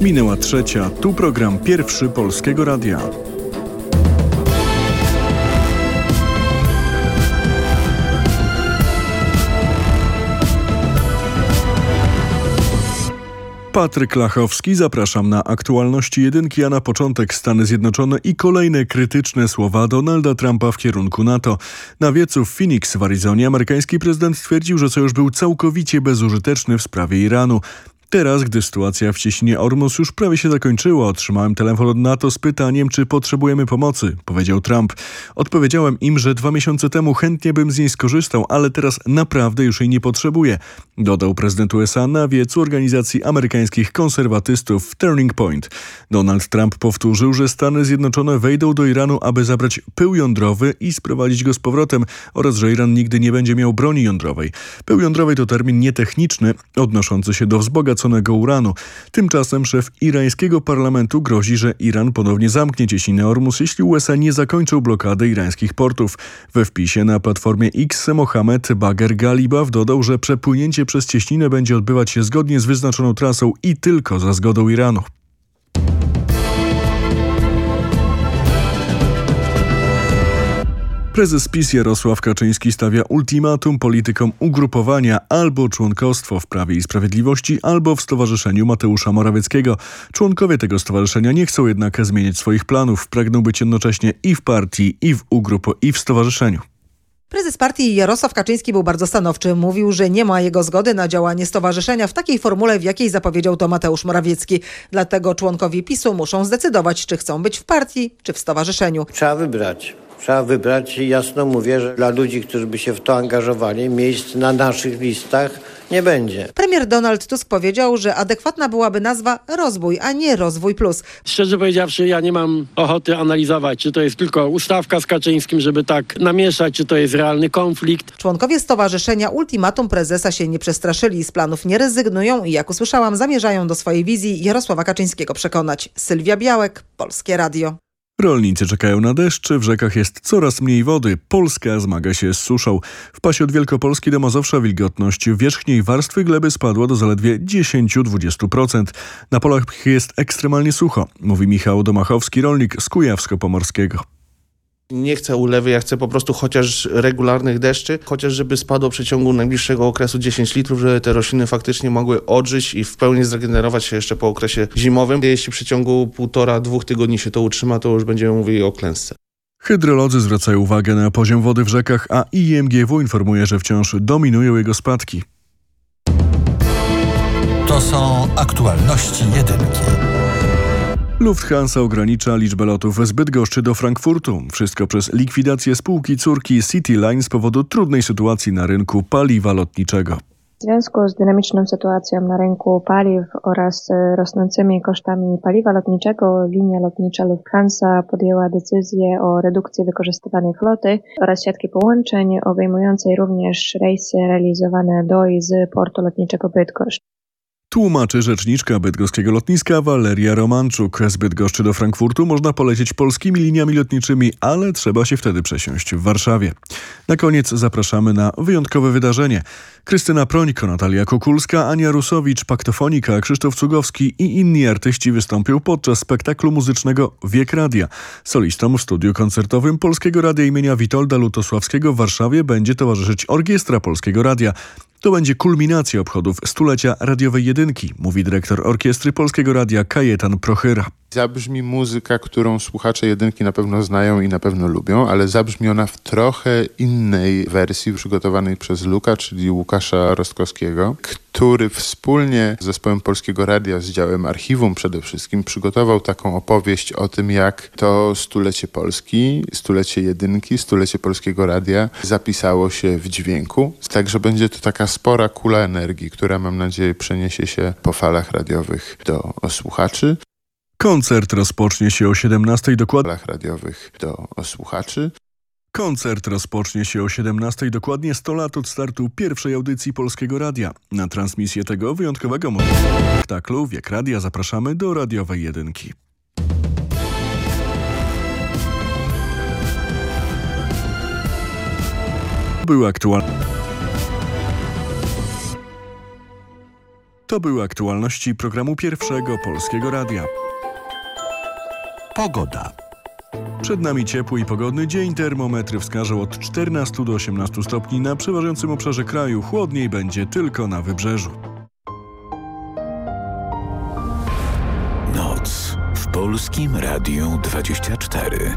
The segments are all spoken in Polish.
Minęła trzecia, tu program pierwszy Polskiego Radia. Patryk Lachowski, zapraszam na aktualności jedynki, a na początek Stany Zjednoczone i kolejne krytyczne słowa Donalda Trumpa w kierunku NATO. Na wiecu w Phoenix w Arizonie amerykański prezydent stwierdził, że sojusz był całkowicie bezużyteczny w sprawie Iranu. Teraz, gdy sytuacja w cieśninie Ormus już prawie się zakończyła, otrzymałem telefon od NATO z pytaniem, czy potrzebujemy pomocy, powiedział Trump. Odpowiedziałem im, że dwa miesiące temu chętnie bym z niej skorzystał, ale teraz naprawdę już jej nie potrzebuję, dodał prezydent USA na wiecu organizacji amerykańskich konserwatystów Turning Point. Donald Trump powtórzył, że Stany Zjednoczone wejdą do Iranu, aby zabrać pył jądrowy i sprowadzić go z powrotem oraz, że Iran nigdy nie będzie miał broni jądrowej. Pył jądrowy to termin nietechniczny, odnoszący się do wzbogaconego utraconego uranu. Tymczasem szef irańskiego parlamentu grozi, że Iran ponownie zamknie cieśninę Ormus, jeśli USA nie zakończą blokady irańskich portów. We wpisie na platformie X Mohamed Bagher Galibaw dodał, że przepłynięcie przez cieśninę będzie odbywać się zgodnie z wyznaczoną trasą i tylko za zgodą Iranu. Prezes PiS Jarosław Kaczyński stawia ultimatum politykom ugrupowania albo członkostwo w Prawie i Sprawiedliwości, albo w Stowarzyszeniu Mateusza Morawieckiego. Członkowie tego stowarzyszenia nie chcą jednak zmienić swoich planów. Pragną być jednocześnie i w partii, i w ugrupo, i w stowarzyszeniu. Prezes partii Jarosław Kaczyński był bardzo stanowczy. Mówił, że nie ma jego zgody na działanie stowarzyszenia w takiej formule, w jakiej zapowiedział to Mateusz Morawiecki. Dlatego członkowie PiSu muszą zdecydować, czy chcą być w partii, czy w stowarzyszeniu. Trzeba wybrać. Trzeba wybrać i jasno mówię, że dla ludzi, którzy by się w to angażowali, miejsc na naszych listach nie będzie. Premier Donald Tusk powiedział, że adekwatna byłaby nazwa rozwój, a nie rozwój plus. Szczerze powiedziawszy, ja nie mam ochoty analizować, czy to jest tylko ustawka z Kaczyńskim, żeby tak namieszać, czy to jest realny konflikt. Członkowie stowarzyszenia Ultimatum Prezesa się nie przestraszyli, z planów nie rezygnują i jak usłyszałam, zamierzają do swojej wizji Jarosława Kaczyńskiego przekonać. Sylwia Białek, Polskie Radio. Rolnicy czekają na deszcz, w rzekach jest coraz mniej wody. Polska zmaga się z suszą. W pasie od Wielkopolski do Mazowsza wilgotność wierzchniej warstwy gleby spadła do zaledwie 10-20%. Na polach jest ekstremalnie sucho, mówi Michał Domachowski, rolnik z Kujawsko-Pomorskiego. Nie chcę ulewy, ja chcę po prostu chociaż regularnych deszczy, chociaż żeby spadło w przeciągu najbliższego okresu 10 litrów, żeby te rośliny faktycznie mogły odżyć i w pełni zregenerować się jeszcze po okresie zimowym. Jeśli w przeciągu półtora, dwóch tygodni się to utrzyma, to już będziemy mówili o klęsce. Hydrolodzy zwracają uwagę na poziom wody w rzekach, a IMGW informuje, że wciąż dominują jego spadki. To są aktualności jedynki. Lufthansa ogranicza liczbę lotów z Bydgoszczy do Frankfurtu. Wszystko przez likwidację spółki córki Cityline z powodu trudnej sytuacji na rynku paliwa lotniczego. W związku z dynamiczną sytuacją na rynku paliw oraz e, rosnącymi kosztami paliwa lotniczego, linia lotnicza Lufthansa podjęła decyzję o redukcji wykorzystywanej floty oraz siatki połączeń, obejmującej również rejsy realizowane do i z portu lotniczego Bydgoszcz. Tłumaczy rzeczniczka bydgoskiego lotniska Waleria Romanczuk. Z Bydgoszczy do Frankfurtu można polecieć polskimi liniami lotniczymi, ale trzeba się wtedy przesiąść w Warszawie. Na koniec zapraszamy na wyjątkowe wydarzenie. Krystyna Prońko, Natalia Kokulska, Ania Rusowicz, Paktofonika, Krzysztof Cugowski i inni artyści wystąpią podczas spektaklu muzycznego Wiek Radia. Solistą w studiu koncertowym Polskiego Radia imienia Witolda Lutosławskiego w Warszawie będzie towarzyszyć Orkiestra Polskiego Radia. To będzie kulminacja obchodów stulecia radiowej jedynki, mówi dyrektor Orkiestry Polskiego Radia Kajetan Prochyra. Zabrzmi muzyka, którą słuchacze jedynki na pewno znają i na pewno lubią, ale zabrzmi ona w trochę innej wersji przygotowanej przez Luka, czyli Łukasza Rostkowskiego, który wspólnie z zespołem Polskiego Radia, z działem archiwum przede wszystkim, przygotował taką opowieść o tym, jak to stulecie Polski, stulecie jedynki, stulecie Polskiego Radia zapisało się w dźwięku. Także będzie to taka spora kula energii, która mam nadzieję przeniesie się po falach radiowych do słuchaczy. Koncert rozpocznie się o 17 dokładnie radiowych do słuchaczy. Koncert rozpocznie się o 17 dokładnie 100 lat od startu pierwszej audycji Polskiego Radia. Na transmisję tego wyjątkowego spektaklu Wiek Radia zapraszamy do radiowej jedynki. Był aktualny. To były aktualności programu Pierwszego Polskiego Radia. Pogoda. Przed nami ciepły i pogodny dzień. Termometry wskażą od 14 do 18 stopni na przeważającym obszarze kraju. Chłodniej będzie tylko na wybrzeżu. Noc w Polskim Radiu 24.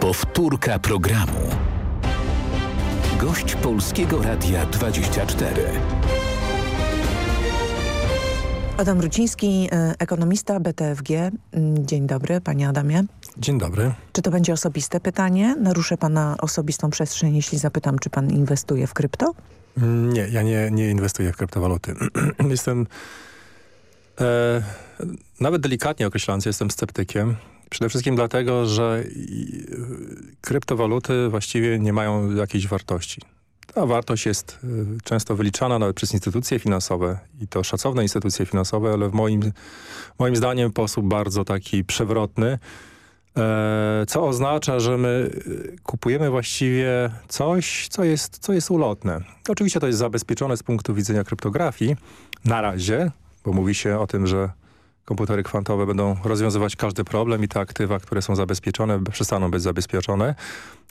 Powtórka programu. Gość Polskiego Radia 24. Adam Ruciński, e, ekonomista BTFG. Mm, Dzień dobry, panie Adamie. Dzień dobry. Czy to będzie osobiste pytanie? Naruszę pana osobistą przestrzeń, jeśli zapytam, czy pan inwestuje w krypto? Mm, Nie, ja nie, nie inwestuję w kryptowaluty. jestem, e, nawet delikatnie określając, jestem sceptykiem. Przede wszystkim dlatego, że kryptowaluty właściwie nie mają jakiejś wartości. Ta wartość jest y, często wyliczana nawet przez instytucje finansowe i to szacowne instytucje finansowe, ale w moim, moim zdaniem w sposób bardzo taki przewrotny, e, co oznacza, że my y, kupujemy właściwie coś, co jest, co jest ulotne. Oczywiście to jest zabezpieczone z punktu widzenia kryptografii na razie, bo mówi się o tym, że komputery kwantowe będą rozwiązywać każdy problem i te aktywa, które są zabezpieczone, przestaną być zabezpieczone.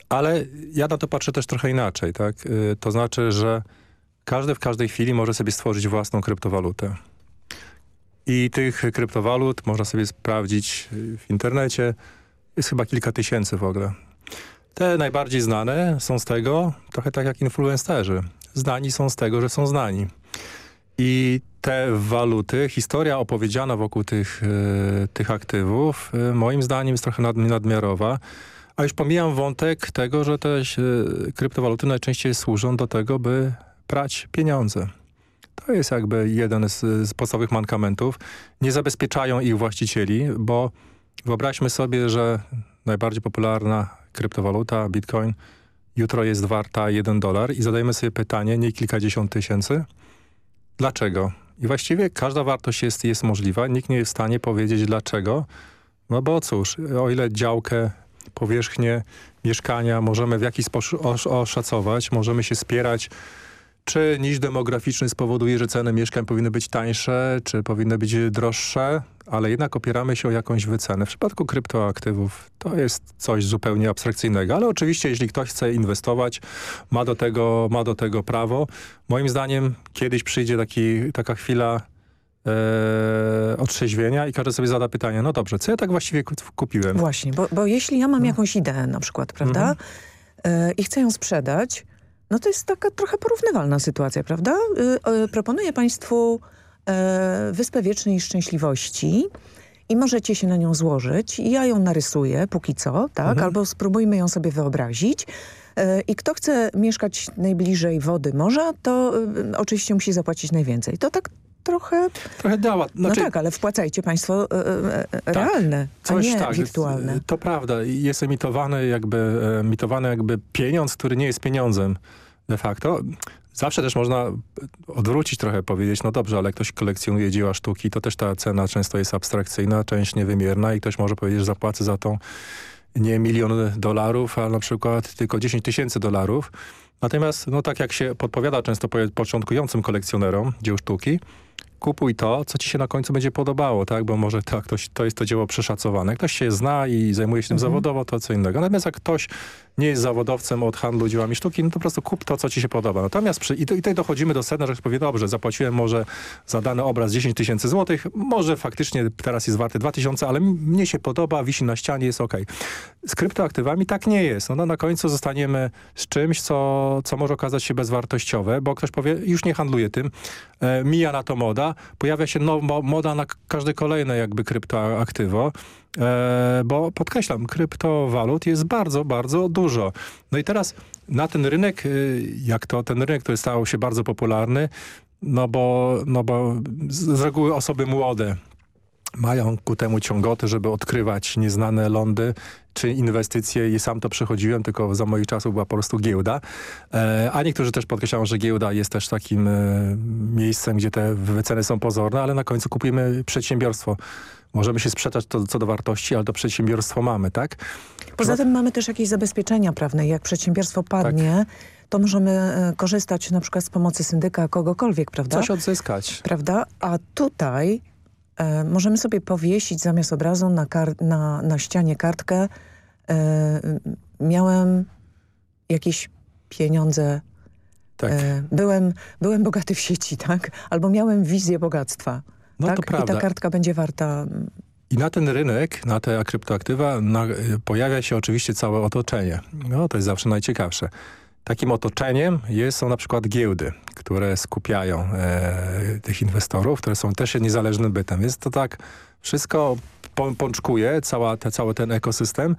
Ale ja na to patrzę też trochę inaczej, tak? Y, To znaczy, że każdy w każdej chwili może sobie stworzyć własną kryptowalutę. I tych kryptowalut można sobie sprawdzić y, w internecie. Jest chyba kilka tysięcy w ogóle. Te najbardziej znane są z tego, trochę tak jak influencerzy. Znani są z tego, że są znani. I te waluty, historia opowiedziana wokół tych, e, tych aktywów, e, moim zdaniem jest trochę nad, nadmiarowa. A już pomijam wątek tego, że te e, kryptowaluty najczęściej służą do tego, by prać pieniądze. To jest jakby jeden z, z podstawowych mankamentów. Nie zabezpieczają ich właścicieli, bo wyobraźmy sobie, że najbardziej popularna kryptowaluta, bitcoin, jutro jest warta 1 dolar i zadajemy sobie pytanie, nie kilkadziesiąt tysięcy, Dlaczego? I właściwie każda wartość jest, jest możliwa. Nikt nie jest w stanie powiedzieć dlaczego. No bo cóż, o ile działkę, powierzchnię, mieszkania możemy w jakiś sposób osz oszacować, możemy się spierać, czy niż demograficzny spowoduje, że ceny mieszkań powinny być tańsze, czy powinny być droższe, ale jednak opieramy się o jakąś wycenę. W przypadku kryptoaktywów to jest coś zupełnie abstrakcyjnego, ale oczywiście jeśli ktoś chce inwestować, ma do tego, ma do tego prawo. Moim zdaniem kiedyś przyjdzie taki, taka chwila e, otrzeźwienia i każdy sobie zada pytanie, no dobrze, co ja tak właściwie kupiłem? Właśnie, bo, bo jeśli ja mam jakąś ideę na przykład, prawda, Mhm. e, i chcę ją sprzedać, no to jest taka trochę porównywalna sytuacja, prawda? Y, proponuję państwu e, Wyspę Wiecznej Szczęśliwości i możecie się na nią złożyć. Ja ją narysuję póki co, tak? Mhm. Albo spróbujmy ją sobie wyobrazić. E, I kto chce mieszkać najbliżej wody morza, to y, oczywiście musi zapłacić najwięcej. To tak trochę... Trochę działa. no Znaczy, tak, ale wpłacajcie państwo e, e, e, realne, a nie tak, wirtualne. To prawda. Jest emitowany jakby, emitowany jakby pieniądz, który nie jest pieniądzem de facto. Zawsze też można odwrócić trochę, powiedzieć, no dobrze, ale ktoś kolekcjonuje dzieła sztuki, to też ta cena często jest abstrakcyjna, część niewymierna i ktoś może powiedzieć, że zapłacę za tą nie milion dolarów, a na przykład tylko 10 tysięcy dolarów. Natomiast, no tak jak się podpowiada często po- początkującym kolekcjonerom dzieł sztuki, kupuj to, co ci się na końcu będzie podobało, tak? Bo może tak, to, to jest to dzieło przeszacowane. Ktoś się zna i zajmuje się tym zawodowo, to co innego. Natomiast jak ktoś nie jest zawodowcem od handlu dziełami sztuki, no to po prostu kup to, co ci się podoba. Natomiast przy, i, tu- i tutaj dochodzimy do sedna, że ktoś powie, dobrze, zapłaciłem może za dany obraz 10 tysięcy złotych, może faktycznie teraz jest warty 2 tysiące, ale mnie się podoba, wisi na ścianie, jest ok. Z kryptoaktywami tak nie jest. No, no, na końcu zostaniemy z czymś, co, co może okazać się bezwartościowe, bo ktoś powie, już nie handluję tym, e, mija na to moda, pojawia się no, mo, moda na każde kolejne jakby kryptoaktywo, bo podkreślam, kryptowalut jest bardzo, bardzo dużo. No i teraz na ten rynek, y, jak to ten rynek, który stał się bardzo popularny, no bo, no bo z reguły osoby młode mają ku temu ciągoty, żeby odkrywać nieznane lądy czy inwestycje i sam to przechodziłem, tylko za moich czasów była po prostu giełda. E, a niektórzy też podkreślają, że giełda jest też takim e, miejscem, gdzie te wyceny są pozorne, ale na końcu kupujemy przedsiębiorstwo. Możemy się sprzeczać to, co do wartości, ale to przedsiębiorstwo mamy, tak? Poza tym mamy też jakieś zabezpieczenia prawne. Jak przedsiębiorstwo padnie, to możemy e, korzystać na przykład z pomocy syndyka, kogokolwiek, prawda? Coś odzyskać. Prawda? A tutaj e, możemy sobie powiesić zamiast obrazu na, na, na ścianie kartkę e, miałem jakieś pieniądze tak. E, byłem, byłem bogaty w sieci, tak? Albo miałem wizję bogactwa. No tak? to prawda. I ta kartka będzie warta... I na ten rynek, na te kryptoaktywa na, pojawia się oczywiście całe otoczenie. No to jest zawsze najciekawsze. Takim otoczeniem jest, są na przykład giełdy, które skupiają e, tych inwestorów, które są też niezależnym bytem. Więc to tak wszystko pączkuje, cała, te, cały ten ekosystem.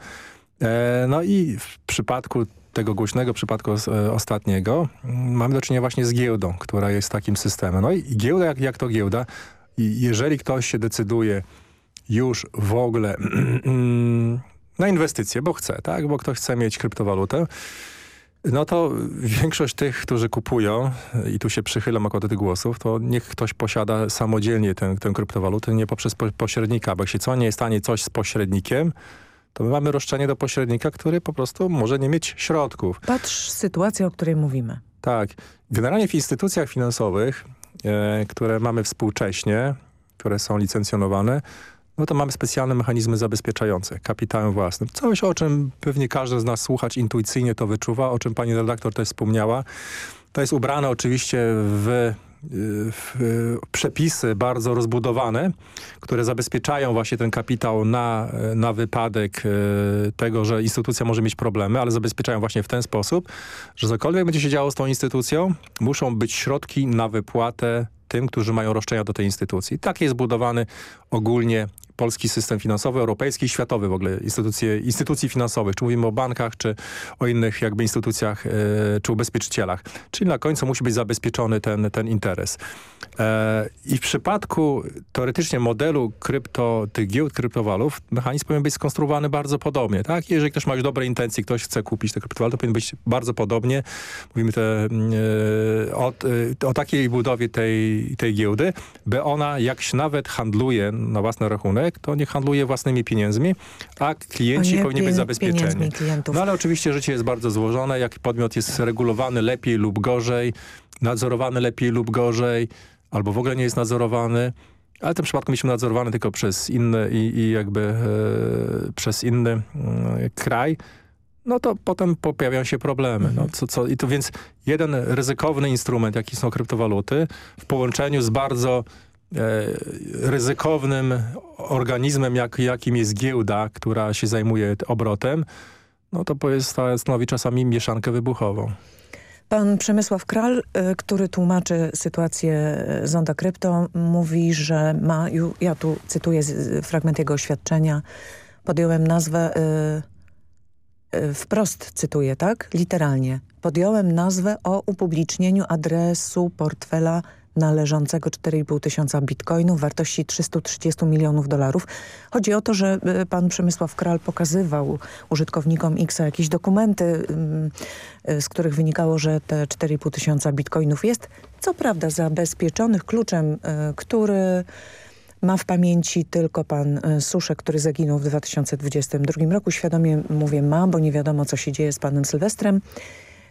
E, no i w przypadku tego głośnego przypadku e, ostatniego mm, mamy do czynienia właśnie z giełdą, która jest takim systemem. No i giełda, jak, jak to giełda, jeżeli ktoś się decyduje już w ogóle na inwestycje, bo chce, tak? Bo ktoś chce mieć kryptowalutę, no to większość tych, którzy kupują, i tu się przychylam akurat do tych głosów, to niech ktoś posiada samodzielnie tę, tę kryptowalutę, nie poprzez pośrednika, bo jeśli co nie jest stanie coś z pośrednikiem, to my mamy roszczenie do pośrednika, który po prostu może nie mieć środków. Patrz sytuację, o której mówimy. Tak. Generalnie w instytucjach finansowych, które mamy współcześnie, które są licencjonowane, no to mamy specjalne mechanizmy zabezpieczające kapitałem własnym. Coś, o czym pewnie każdy z nas słuchacz intuicyjnie to wyczuwa, o czym pani redaktor też wspomniała. To jest ubrane oczywiście w przepisy bardzo rozbudowane, które zabezpieczają właśnie ten kapitał na, na wypadek e, tego, że instytucja może mieć problemy, ale zabezpieczają właśnie w ten sposób, że cokolwiek będzie się działo z tą instytucją, muszą być środki na wypłatę tym, którzy mają roszczenia do tej instytucji. Tak jest zbudowany ogólnie polski system finansowy, europejski światowy w ogóle, instytucje, instytucji finansowych, czy mówimy o bankach, czy o innych jakby instytucjach, e, czy ubezpieczycielach. Czyli na końcu musi być zabezpieczony ten, ten interes. E, I w przypadku teoretycznie modelu krypto, tych giełd kryptowalut, mechanizm powinien być skonstruowany bardzo podobnie. Tak? Jeżeli ktoś ma już dobre intencje, ktoś chce kupić te kryptowaluty, powinien być bardzo podobnie. Mówimy te, e, o, o takiej budowie tej, tej giełdy, by ona, jak się nawet handluje na własny rachunek, to nie handluje własnymi pieniędzmi, a klienci powinni być zabezpieczeni. No ale oczywiście życie jest bardzo złożone, jak podmiot jest regulowany lepiej lub gorzej, nadzorowany lepiej lub gorzej, albo w ogóle nie jest nadzorowany, ale w tym przypadku mieliśmy nadzorowany tylko przez inny i, i jakby e, przez inny e, kraj, no to potem pojawiają się problemy. No, co, co, i to więc jeden ryzykowny instrument, jaki są kryptowaluty, w połączeniu z bardzo ryzykownym organizmem, jak, jakim jest giełda, która się zajmuje obrotem, no to stanowi czasami mieszankę wybuchową. Pan Przemysław Kral, e, który tłumaczy sytuację e, Zonda Krypto, mówi, że ma, ja tu cytuję fragment jego oświadczenia, podjąłem nazwę, wprost cytuję, tak? Literalnie. Podjąłem nazwę o upublicznieniu adresu portfela należącego 4,5 tysiąca bitcoinów wartości 330 milionów dolarów. Chodzi o to, że y, pan Przemysław Kral pokazywał użytkownikom X jakieś dokumenty, y, z których wynikało, że te 4,5 tysiąca bitcoinów jest, co prawda zabezpieczonych kluczem, y, który ma w pamięci tylko pan Suszek, który zaginął w 2022 roku. Świadomie mówię ma, bo nie wiadomo, co się dzieje z panem Sylwestrem.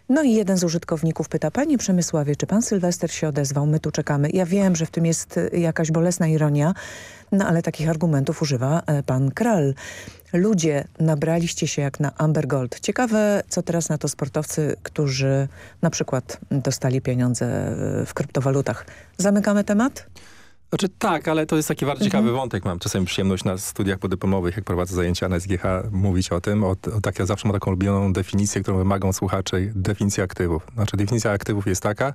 No i jeden z użytkowników pyta, panie Przemysławie, czy pan Sylwester się odezwał? My tu czekamy. Ja wiem, że w tym jest y, jakaś bolesna ironia, no ale takich argumentów używa e, pan Kral. Ludzie, nabraliście się jak na Amber Gold. Ciekawe, co teraz na to sportowcy, którzy na przykład dostali pieniądze e, w kryptowalutach. Zamykamy temat? Znaczy tak, ale to jest taki bardzo ciekawy mhm. wątek. Mam czasem przyjemność na studiach podyplomowych, jak prowadzę zajęcia na SGH, mówić o tym. O, o tak, ja zawsze mam taką ulubioną definicję, którą wymagam słuchaczy, definicja aktywów. Znaczy definicja aktywów jest taka,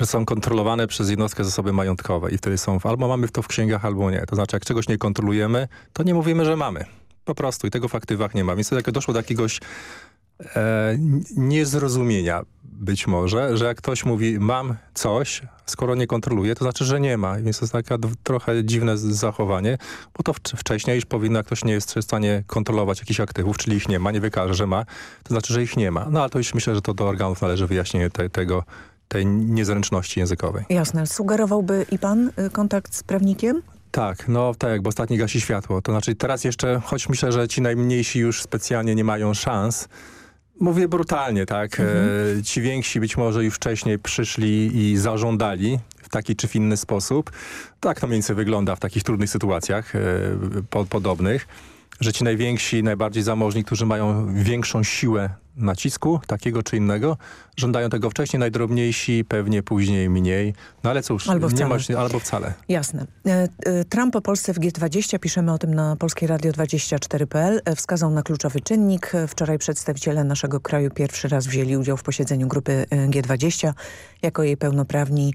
że są kontrolowane przez jednostkę zasoby majątkowe i wtedy są, albo mamy to w księgach, albo nie. To znaczy, jak czegoś nie kontrolujemy, to nie mówimy, że mamy. Po prostu i tego w aktywach nie ma. Więc to jak doszło do jakiegoś e, niezrozumienia być może, że jak ktoś mówi mam coś, skoro nie kontroluje, to znaczy, że nie ma. Więc to jest takie trochę dziwne zachowanie, bo to wcześniej już powinno, jak ktoś nie jest w stanie kontrolować jakichś aktywów, czyli ich nie ma, nie wykaże, że ma, to znaczy, że ich nie ma. No ale to już myślę, że to do organów należy wyjaśnienie te, tego, tej niezręczności językowej. Jasne. Sugerowałby i pan y, kontakt z prawnikiem? Tak, no tak, bo ostatni gasi światło. To znaczy teraz jeszcze, choć myślę, że ci najmniejsi już specjalnie nie mają szans, Mówię brutalnie, tak. E, ci więksi być może już wcześniej przyszli i zażądali w taki czy w inny sposób. Tak to mniej więcej wygląda w takich trudnych sytuacjach e, po, podobnych, że ci najwięksi, najbardziej zamożni, którzy mają większą siłę nacisku, takiego czy innego, żądają tego wcześniej, najdrobniejsi pewnie później mniej. No ale cóż, Albo nie wcale. ma, albo wcale. Jasne. E, e, Trump o Polsce w G20, piszemy o tym na Polskie Radio 24.pl, e, wskazał na kluczowy czynnik. Wczoraj przedstawiciele naszego kraju pierwszy raz wzięli udział w posiedzeniu grupy e, G20 jako jej pełnoprawni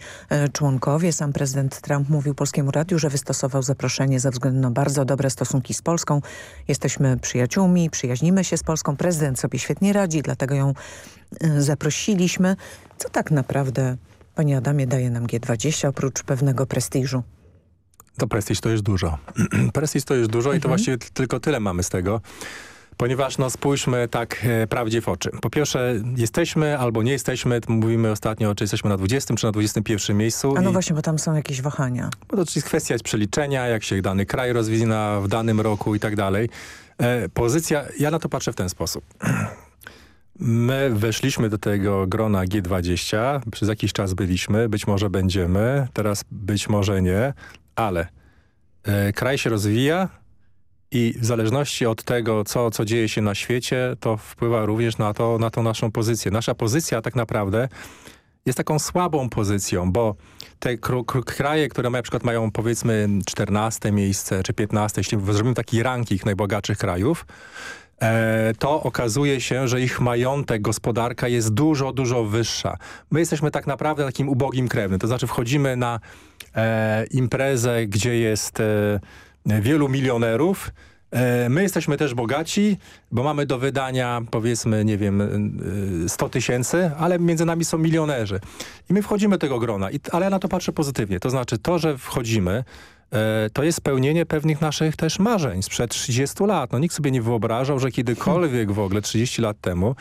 członkowie. Sam prezydent Trump mówił Polskiemu Radiu, że wystosował zaproszenie ze względu na bardzo dobre stosunki z Polską. Jesteśmy przyjaciółmi, przyjaźnimy się z Polską. Prezydent sobie świetnie radzi, dlatego ją e, zaprosiliśmy. Co tak naprawdę, panie Adamie, daje nam G20 oprócz pewnego prestiżu? To prestiż to jest dużo. prestiż to jest dużo i to właściwie t- tylko tyle mamy z tego. Ponieważ no spójrzmy tak e, prawdzie w oczy. Po pierwsze jesteśmy albo nie jesteśmy, mówimy ostatnio, czy jesteśmy na 20 czy na 21 miejscu. A no i- właśnie, bo tam są jakieś wahania. bo to jest kwestia jest przeliczenia, jak się dany kraj rozwija w danym roku i tak dalej. E, pozycja, ja na to patrzę w ten sposób. My weszliśmy do tego grona G20, przez jakiś czas byliśmy, być może będziemy, teraz być może nie, ale e, kraj się rozwija i w zależności od tego, co, co dzieje się na świecie, to wpływa również na, to, na tą naszą pozycję. Nasza pozycja tak naprawdę jest taką słabą pozycją, bo te kraje, które na przykład mają powiedzmy 14 miejsce czy 15, jeśli zrobimy taki ranking najbogatszych krajów, to okazuje się, że ich majątek, gospodarka jest dużo, dużo wyższa. My jesteśmy tak naprawdę takim ubogim krewnym, to znaczy wchodzimy na e, imprezę, gdzie jest e, wielu milionerów, E, My jesteśmy też bogaci, bo mamy do wydania powiedzmy, nie wiem, y, 100 tysięcy, ale między nami są milionerzy. I my wchodzimy do tego grona, I, ale ja na to patrzę pozytywnie. To znaczy to, że wchodzimy, e, to jest spełnienie pewnych naszych też marzeń sprzed 30 lat. No nikt sobie nie wyobrażał, że kiedykolwiek w ogóle 30 lat temu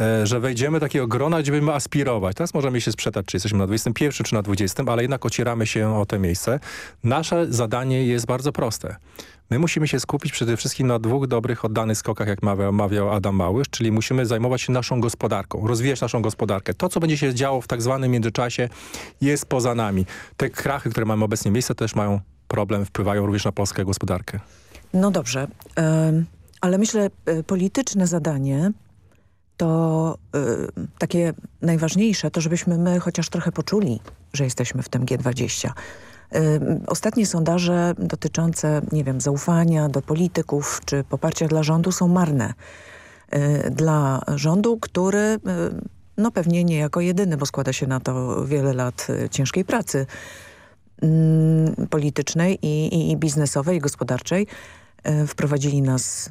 e, że wejdziemy takiego grona, gdzie będziemy aspirować. Teraz możemy się sprzedać, czy jesteśmy na 21 czy na 20, ale jednak ocieramy się o te miejsce. Nasze zadanie jest bardzo proste. My musimy się skupić przede wszystkim na dwóch dobrych, oddanych skokach, jak mawiał, mawiał Adam Małysz, czyli musimy zajmować się naszą gospodarką, rozwijać naszą gospodarkę. To, co będzie się działo w tak zwanym międzyczasie, jest poza nami. Te krachy, które mamy obecnie miejsce, też mają problem, wpływają również na polską gospodarkę. No dobrze, ale myślę, e, polityczne zadanie to e, takie najważniejsze, to żebyśmy my chociaż trochę poczuli, że jesteśmy w tym G20. Em, Ostatnie sondaże dotyczące, nie wiem, zaufania do polityków czy poparcia dla rządu są marne. E, Dla rządu, który no pewnie nie jako jedyny, bo składa się na to wiele lat ciężkiej pracy politycznej i, i, i biznesowej, i gospodarczej, e, wprowadzili nas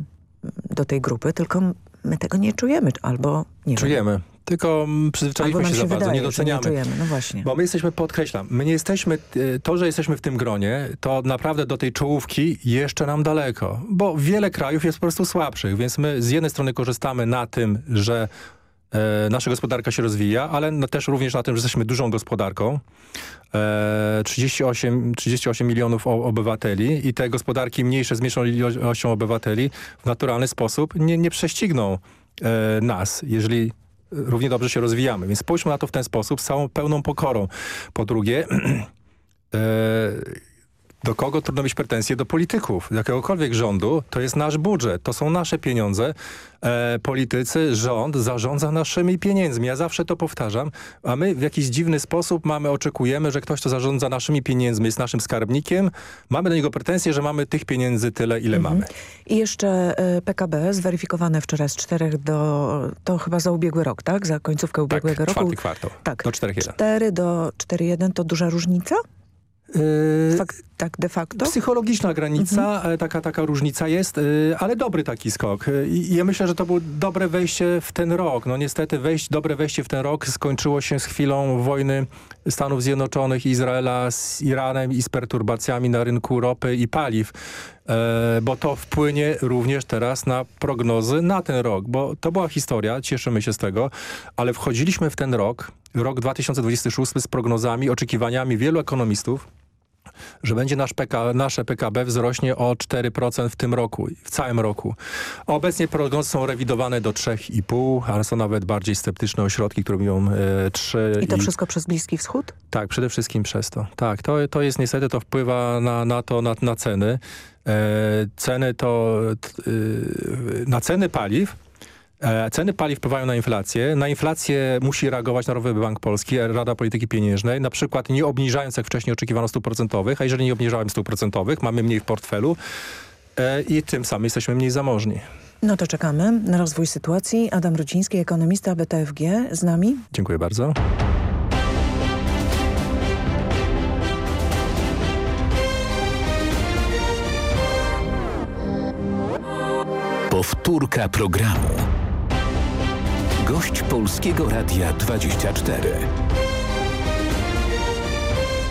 do tej grupy, tylko my tego nie czujemy, albo nie wiem. Czujemy. Tylko mm, Albo przyzwyczailiśmy się się za bardzo, wydaje, nie że nie doceniamy. czujemy, no właśnie. Bo my jesteśmy, podkreślam, my nie jesteśmy, e, to, że jesteśmy w tym gronie, to naprawdę do tej czołówki jeszcze nam daleko. Bo wiele krajów jest po prostu słabszych, więc my z jednej strony korzystamy na tym, że nasza gospodarka się rozwija, ale też również na tym, że jesteśmy dużą gospodarką. E, 38, 38 milionów obywateli i te gospodarki mniejsze z mniejszą ilością obywateli w naturalny sposób nie, nie prześcigną e, nas, jeżeli równie dobrze się rozwijamy. Więc spójrzmy na to w ten sposób, z całą pełną pokorą. Po drugie, e, do kogo trudno mieć pretensje? Do polityków. Do jakiegokolwiek rządu to jest nasz budżet, to są nasze pieniądze. E, politycy, rząd zarządza naszymi pieniędzmi. Ja zawsze to powtarzam, a my w jakiś dziwny sposób mamy, oczekujemy, że ktoś, kto zarządza naszymi pieniędzmi, jest naszym skarbnikiem. Mamy do niego pretensje, że mamy tych pieniędzy tyle, ile mamy. I jeszcze e, PKB zweryfikowane wczoraj z 4 do, to chyba za ubiegły rok, tak? Za końcówkę Tak, ubiegłego roku. czwarty kwartał. Tak. Do 4,1. 4 do 4,1 to duża różnica? Yy, Fak, tak de facto? Psychologiczna granica, Mhm. e, taka, taka różnica jest, y, ale dobry taki skok. Y, I ja myślę, że to było dobre wejście w ten rok. No niestety wejść, dobre wejście w ten rok skończyło się z chwilą wojny Stanów Zjednoczonych, Izraela z Iranem i z perturbacjami na rynku ropy i paliw. E, bo to wpłynie również teraz na prognozy na ten rok, bo to była historia, cieszymy się z tego, ale wchodziliśmy w ten rok, rok 2026 z prognozami, oczekiwaniami wielu ekonomistów, że będzie nasz PK, nasze PKB wzrośnie o 4% w tym roku, w całym roku. Obecnie prognozy są rewidowane do 3,5, ale są nawet bardziej sceptyczne ośrodki, które mówią e, 3. I to wszystko przez Bliski Wschód? Tak, przede wszystkim przez to. Tak, to, to jest niestety, to wpływa na, na to, na, na ceny. E, ceny to, t, y, na ceny paliw, ceny paliw wpływają na inflację. Na inflację musi reagować Narodowy Bank Polski, Rada Polityki Pieniężnej, na przykład nie obniżając jak wcześniej oczekiwano stóp procentowych, a jeżeli nie obniżałem stóp procentowych, mamy mniej w portfelu e, i tym samym jesteśmy mniej zamożni. No to czekamy na rozwój sytuacji. Adam Ruciński, ekonomista BTFG z nami. Dziękuję bardzo. Powtórka programu. Gość Polskiego Radia 24.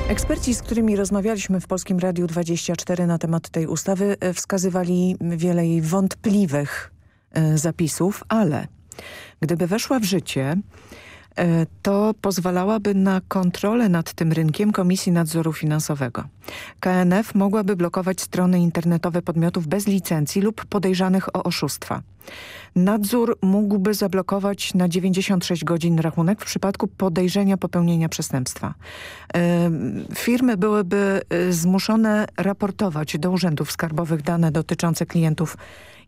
Eksperci, z którymi rozmawialiśmy w Polskim Radiu 24 na temat tej ustawy, e, wskazywali wiele jej wątpliwych e, zapisów, ale gdyby weszła w życie, e, to pozwalałaby na kontrolę nad tym rynkiem Komisji Nadzoru Finansowego. KNF mogłaby blokować strony internetowe podmiotów bez licencji lub podejrzanych o oszustwa. Nadzór mógłby zablokować na 96 godzin rachunek w przypadku podejrzenia popełnienia przestępstwa. Firmy byłyby y, zmuszone raportować do urzędów skarbowych dane dotyczące klientów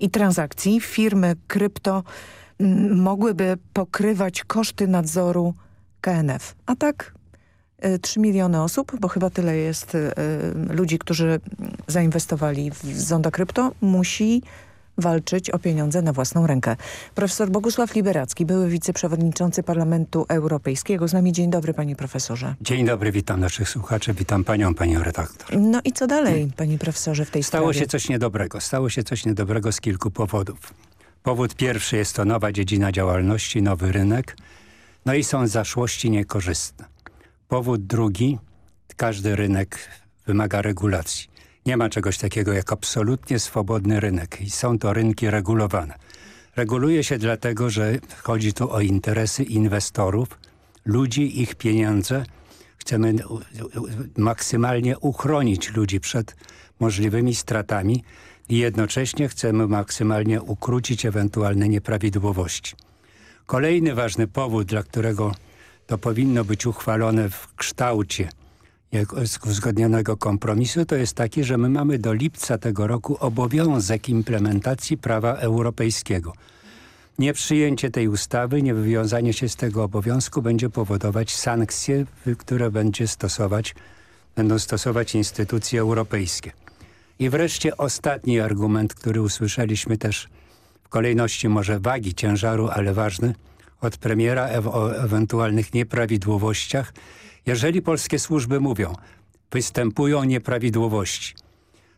i transakcji. Firmy krypto mogłyby pokrywać koszty nadzoru KNF. A tak 3 miliony osób, bo chyba tyle jest ludzi, którzy zainwestowali w Zonda Krypto, musi walczyć o pieniądze na własną rękę. Profesor Bogusław Liberacki, były wiceprzewodniczący Parlamentu Europejskiego. Z nami dzień dobry, panie profesorze. Dzień dobry, witam naszych słuchaczy, witam panią, panią redaktor. No i co dalej, panie profesorze, w tej Stało sprawie? się coś niedobrego. Stało się coś niedobrego z kilku powodów. Powód pierwszy jest to nowa dziedzina działalności, nowy rynek. No i są zaszłości niekorzystne. Powód drugi, każdy rynek wymaga regulacji. Nie ma czegoś takiego jak absolutnie swobodny rynek i są to rynki regulowane. Reguluje się dlatego, że chodzi tu o interesy inwestorów, ludzi, ich pieniądze. Chcemy maksymalnie uchronić ludzi przed możliwymi stratami i jednocześnie chcemy maksymalnie ukrócić ewentualne nieprawidłowości. Kolejny ważny powód, dla którego to powinno być uchwalone w kształcie uzgodnionego kompromisu to jest taki, że my mamy do lipca tego roku obowiązek implementacji prawa europejskiego. Nieprzyjęcie tej ustawy, niewywiązanie się z tego obowiązku będzie powodować sankcje, które będzie stosować, będą stosować instytucje europejskie. I wreszcie ostatni argument, który usłyszeliśmy też w kolejności może wagi ciężaru, ale ważny, od premiera o ewentualnych nieprawidłowościach, jeżeli polskie służby mówią, występują nieprawidłowości,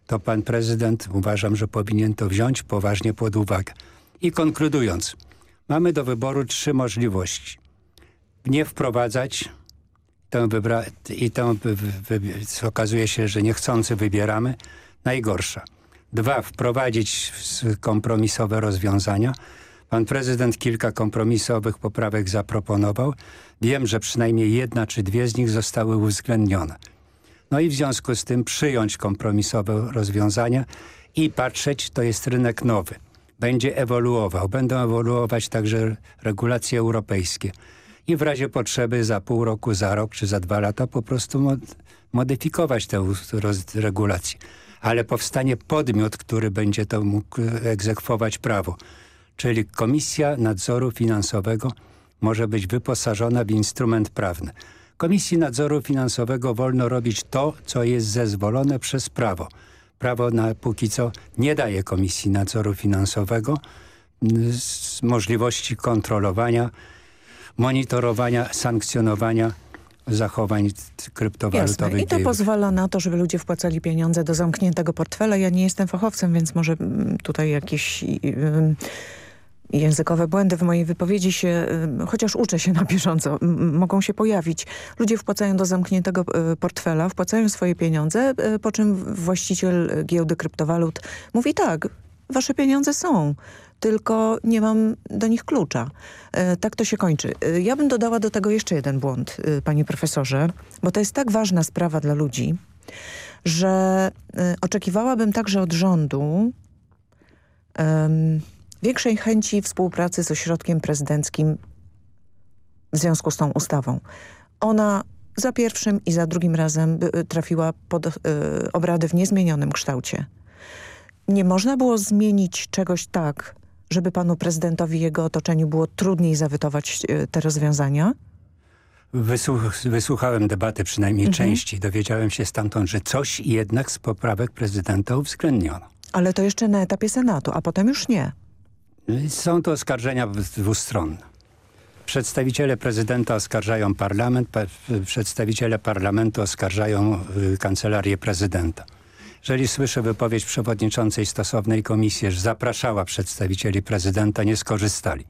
to pan prezydent uważam, że powinien to wziąć poważnie pod uwagę. I konkludując, mamy do wyboru trzy możliwości. Nie wprowadzać tę i tę okazuje się, że niechcący wybieramy, najgorsza. Dwa, wprowadzić kompromisowe rozwiązania, Pan prezydent kilka kompromisowych poprawek zaproponował. Wiem, że przynajmniej jedna czy dwie z nich zostały uwzględnione. No i w związku z tym przyjąć kompromisowe rozwiązania i patrzeć, to jest rynek nowy. Będzie ewoluował. Będą ewoluować także regulacje europejskie. I w razie potrzeby za pół roku, za rok czy za dwa lata po prostu mod modyfikować tę regulację. Ale powstanie podmiot, który będzie to mógł egzekwować prawo czyli Komisja Nadzoru Finansowego może być wyposażona w instrument prawny. Komisji Nadzoru Finansowego wolno robić to, co jest zezwolone przez prawo. Prawo na póki co nie daje Komisji Nadzoru Finansowego z możliwości kontrolowania, monitorowania, sankcjonowania zachowań kryptowalutowych. Jasne. I to pozwala na to, żeby ludzie wpłacali pieniądze do zamkniętego portfela. Ja nie jestem fachowcem, więc może mm, tutaj jakieś... Yy, językowe błędy w mojej wypowiedzi się, chociaż uczę się na bieżąco, mogą się pojawić. Ludzie wpłacają do zamkniętego e, portfela, wpłacają swoje pieniądze, e, po czym właściciel giełdy kryptowalut mówi tak, wasze pieniądze są, tylko nie mam do nich klucza. Tak to się kończy. Ja bym dodała do tego jeszcze jeden błąd, panie profesorze, bo to jest tak ważna sprawa dla ludzi, że y, oczekiwałabym także od rządu um, większej chęci współpracy z ośrodkiem prezydenckim w związku z tą ustawą. Ona za pierwszym i za drugim razem by, trafiła pod y, obrady w niezmienionym kształcie. Nie można było zmienić czegoś tak, żeby panu prezydentowi i jego otoczeniu było trudniej zawytować y, te rozwiązania? Wysłuch, wysłuchałem debaty przynajmniej Mhm. części. Dowiedziałem się stamtąd, że coś jednak z poprawek prezydenta uwzględniono. Ale to jeszcze na etapie Senatu, a potem już nie. Są to oskarżenia dwustronne. Przedstawiciele prezydenta oskarżają parlament, pa, przedstawiciele parlamentu oskarżają y, kancelarię prezydenta. Jeżeli słyszę wypowiedź przewodniczącej stosownej komisji, że zapraszała przedstawicieli prezydenta, nie skorzystali.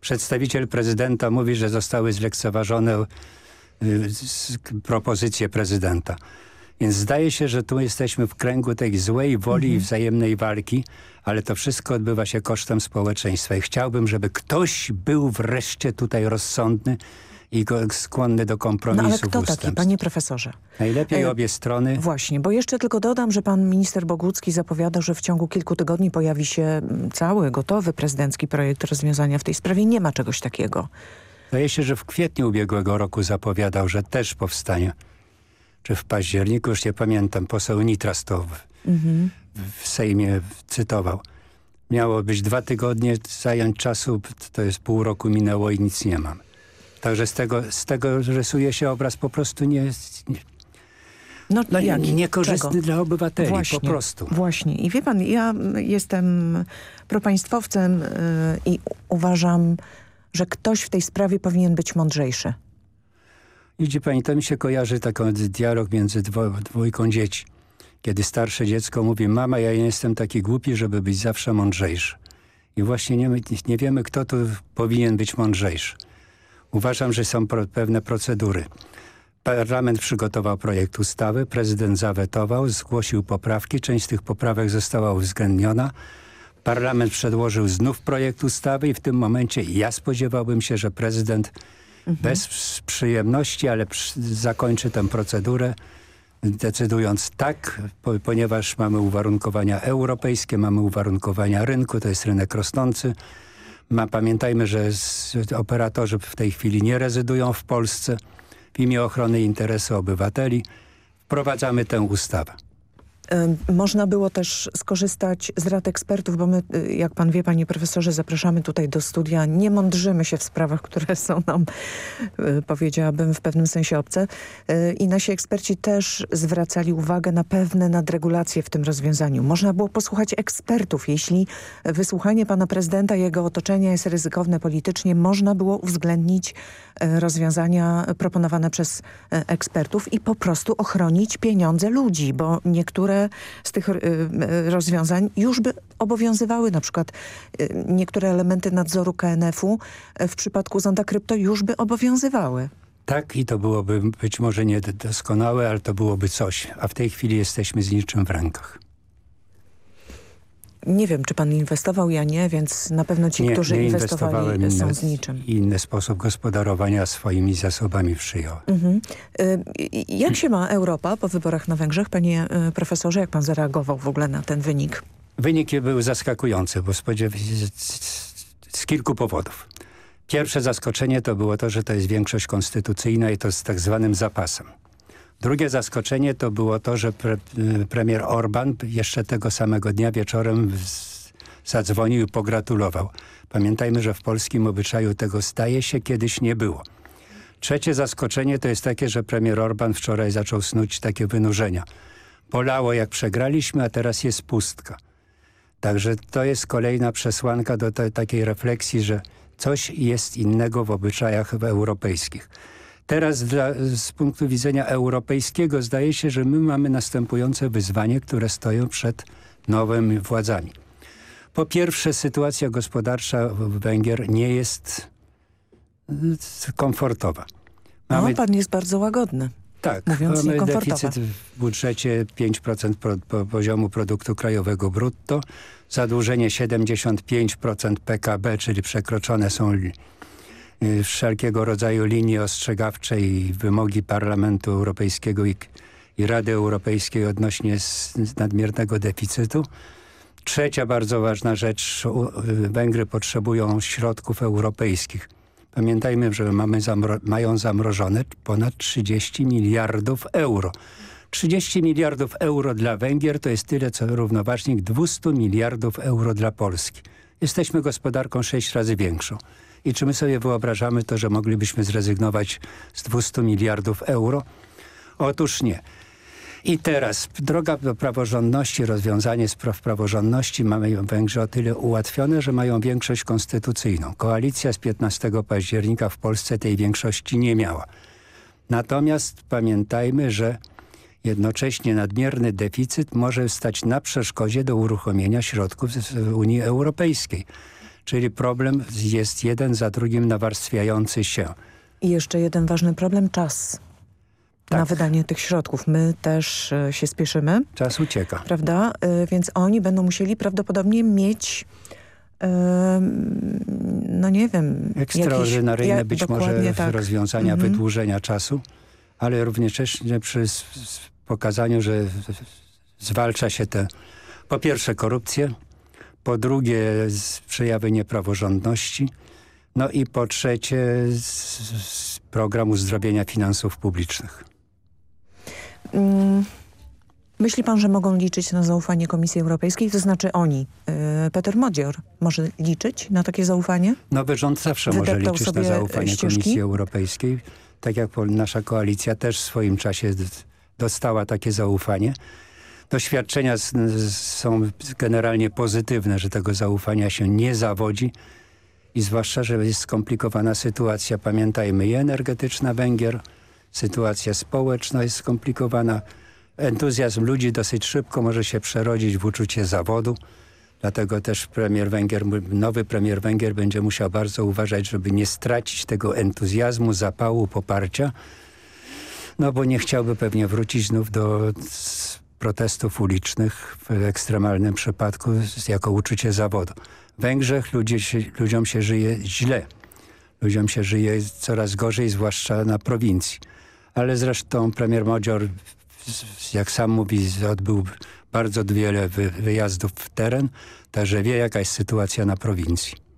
Przedstawiciel prezydenta mówi, że zostały zlekceważone y, propozycje prezydenta. Więc zdaje się, że tu jesteśmy w kręgu tej złej woli i wzajemnej walki, ale to wszystko odbywa się kosztem społeczeństwa. I chciałbym, żeby ktoś był wreszcie tutaj rozsądny i skłonny do No kompromisu ale kto taki, panie profesorze? Najlepiej E, obie strony. Właśnie, bo jeszcze tylko dodam, że pan minister Bogucki zapowiada, że w ciągu kilku tygodni pojawi się mm, cały, gotowy prezydencki projekt rozwiązania w tej sprawie. Nie ma czegoś takiego. Zdaje się, że w kwietniu ubiegłego roku zapowiadał, że też powstanie. Czy w październiku, już nie pamiętam, poseł Nitras to w, Mhm. W Sejmie cytował. Miało być dwa tygodnie, zająć czasu, to jest pół roku minęło i nic nie mam. Także z tego, z tego rysuje się obraz po prostu nie, nie, No, no, jaki? niekorzystny Czego? dla obywateli, Właśnie, po prostu. Właśnie. I wie pan, ja jestem propaństwowcem yy, i uważam, że ktoś w tej sprawie powinien być mądrzejszy. Widzi pani, to mi się kojarzy taki dialog między dwo, dwójką dzieci. Kiedy starsze dziecko mówi, mama, ja nie jestem taki głupi, żeby być zawsze mądrzejszy. I właśnie nie, nie wiemy, kto tu powinien być mądrzejszy. Uważam, że są pro, pewne procedury. Parlament przygotował projekt ustawy, prezydent zawetował, zgłosił poprawki, część z tych poprawek została uwzględniona. Parlament przedłożył znów projekt ustawy i w tym momencie ja spodziewałbym się, że prezydent bez przyjemności, ale przy, zakończy tę procedurę, decydując tak, po, ponieważ mamy uwarunkowania europejskie, mamy uwarunkowania rynku, to jest rynek rosnący. Ma, pamiętajmy, że z, operatorzy w tej chwili nie rezydują w Polsce. W imię ochrony interesu obywateli wprowadzamy tę ustawę. Można było też skorzystać z rad ekspertów, bo my, y, jak pan wie, panie profesorze, zapraszamy tutaj do studia. Nie mądrzymy się w sprawach, które są nam, y, powiedziałabym, w pewnym sensie obce. Y, I nasi eksperci też zwracali uwagę na pewne nadregulacje w tym rozwiązaniu. Można było posłuchać ekspertów. Jeśli wysłuchanie pana prezydenta i jego otoczenia jest ryzykowne politycznie, można było uwzględnić rozwiązania proponowane przez ekspertów i po prostu ochronić pieniądze ludzi, bo niektóre z tych y, y, rozwiązań już by obowiązywały, na przykład y, niektóre elementy nadzoru KNF-u w przypadku zonda krypto już by obowiązywały. Tak i to byłoby być może nie doskonałe, ale to byłoby coś. A w tej chwili jesteśmy z niczym w rękach. Nie wiem, czy pan inwestował, ja nie, więc na pewno ci, nie, którzy nie inwestowali są z niczym. Inny sposób gospodarowania swoimi zasobami przyjąłem. Mhm. Y, Jak się ma Europa po wyborach na Węgrzech? Panie y, profesorze, jak pan zareagował w ogóle na ten wynik? Wynik był zaskakujący, bo spodziew... z, z kilku powodów. Pierwsze zaskoczenie to było to, że to jest większość konstytucyjna i to z tak zwanym zapasem. Drugie zaskoczenie to było to, że pre, y, premier Orban jeszcze tego samego dnia wieczorem zadzwonił i pogratulował. Pamiętajmy, że w polskim obyczaju tego staje się kiedyś nie było. Trzecie zaskoczenie to jest takie, że premier Orban wczoraj zaczął snuć takie wynurzenia. Bolało jak przegraliśmy, a teraz jest pustka. Także to jest kolejna przesłanka do takiej refleksji, że coś jest innego w obyczajach europejskich. Teraz z punktu widzenia europejskiego zdaje się, że my mamy następujące wyzwanie, które stoją przed nowymi władzami. Po pierwsze, sytuacja gospodarcza Węgier nie jest y, komfortowa. No, pan jest bardzo łagodny. Tak, Mówiąc mamy deficyt w budżecie 5% pro, po, poziomu produktu krajowego brutto, zadłużenie 75% PKB, czyli przekroczone są wszelkiego rodzaju linie ostrzegawcze i wymogi Parlamentu Europejskiego i, i Rady Europejskiej odnośnie nadmiernego deficytu. Trzecia bardzo ważna rzecz, Węgry potrzebują środków europejskich. Pamiętajmy, że mamy zamro mają zamrożone ponad 30 miliardów euro. 30 miliardów euro dla Węgier to jest tyle, co równoważnik 200 miliardów euro dla Polski. Jesteśmy gospodarką sześć razy większą. I czy my sobie wyobrażamy to, że moglibyśmy zrezygnować z 200 miliardów euro? Otóż nie. I teraz droga do praworządności, rozwiązanie spraw praworządności mamy Węgrzy o tyle ułatwione, że mają większość konstytucyjną. Koalicja z 15 października w Polsce tej większości nie miała. Natomiast pamiętajmy, że jednocześnie nadmierny deficyt może stać na przeszkodzie do uruchomienia środków z Unii Europejskiej. Czyli problem jest jeden za drugim nawarstwiający się. I jeszcze jeden ważny problem, czas tak. na wydanie tych środków. My też e, się spieszymy. Czas ucieka. Prawda? E, więc oni będą musieli prawdopodobnie mieć no nie wiem. Ekstraordynaryjne jakiś, być może tak. rozwiązania mhm. wydłużenia czasu, ale również przy pokazaniu, że zwalcza się te po pierwsze korupcję, po drugie przejawy niepraworządności, no i po trzecie program uzdrowienia finansów publicznych. Mm, myśli pan, że mogą liczyć na zaufanie Komisji Europejskiej? To znaczy oni, yy, Peter Modzior, może liczyć na takie zaufanie? Nowy rząd zawsze może liczyć na zaufanie ścieżki? Komisji Europejskiej. Tak jak nasza koalicja też w swoim czasie dostała takie zaufanie. Doświadczenia są generalnie pozytywne, że tego zaufania się nie zawodzi i zwłaszcza, że jest skomplikowana sytuacja, pamiętajmy, i energetyczna Węgier, sytuacja społeczna jest skomplikowana. Entuzjazm ludzi dosyć szybko może się przerodzić w uczucie zawodu. Dlatego też premier Węgier, nowy premier Węgier będzie musiał bardzo uważać, żeby nie stracić tego entuzjazmu, zapału, poparcia. No bo nie chciałby pewnie wrócić znów do protestów ulicznych w ekstremalnym przypadku jako uczucie zawodu. W Węgrzech ludzie ludziom się żyje źle. Ludziom się żyje coraz gorzej, zwłaszcza na prowincji ale zresztą premier Modzior, jak sam mówi, odbył bardzo wiele wyjazdów w teren, także wie jaka jest sytuacja na prowincji.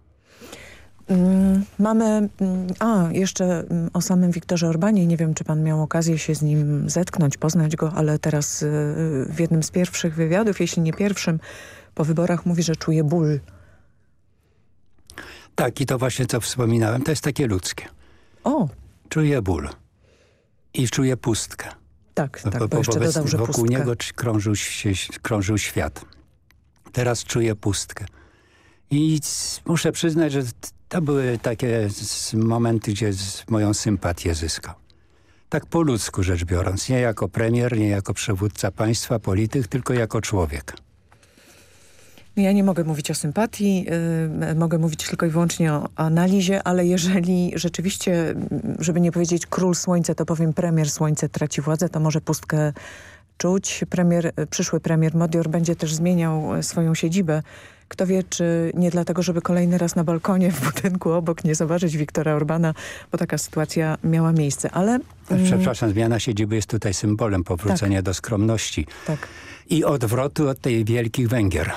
Mm, mamy, mm, a jeszcze mm, o samym Wiktorze Orbanie, nie wiem czy pan miał okazję się z nim zetknąć, poznać go, ale teraz y, w jednym z pierwszych wywiadów, jeśli nie pierwszym, po wyborach mówi, że czuje ból. Tak i to właśnie co wspominałem, to jest takie ludzkie. O! Czuje ból i czuje pustkę. Tak, tak, bo, bo jeszcze dodał, że Wokół pustkę. niego krążył, się, krążył świat. Teraz czuje pustkę. I muszę przyznać, że to były takie momenty, gdzie moją sympatię zyskał. Tak po ludzku rzecz biorąc. Nie jako premier, nie jako przywódca państwa, polityk, tylko jako człowiek. Ja nie mogę mówić o sympatii, yy, mogę mówić tylko i wyłącznie o analizie, ale jeżeli rzeczywiście, żeby nie powiedzieć król słońce, to powiem premier słońce traci władzę, to może pustkę czuć. Premier, przyszły premier Modior będzie też zmieniał e, swoją siedzibę. Kto wie, czy nie dlatego, żeby kolejny raz na balkonie w budynku obok nie zobaczyć Wiktora Orbana, bo taka sytuacja miała miejsce, ale... Mm, Przepraszam, zmiana siedziby jest tutaj symbolem powrócenia tak. do skromności tak. i odwrotu od tej wielkich Węgier.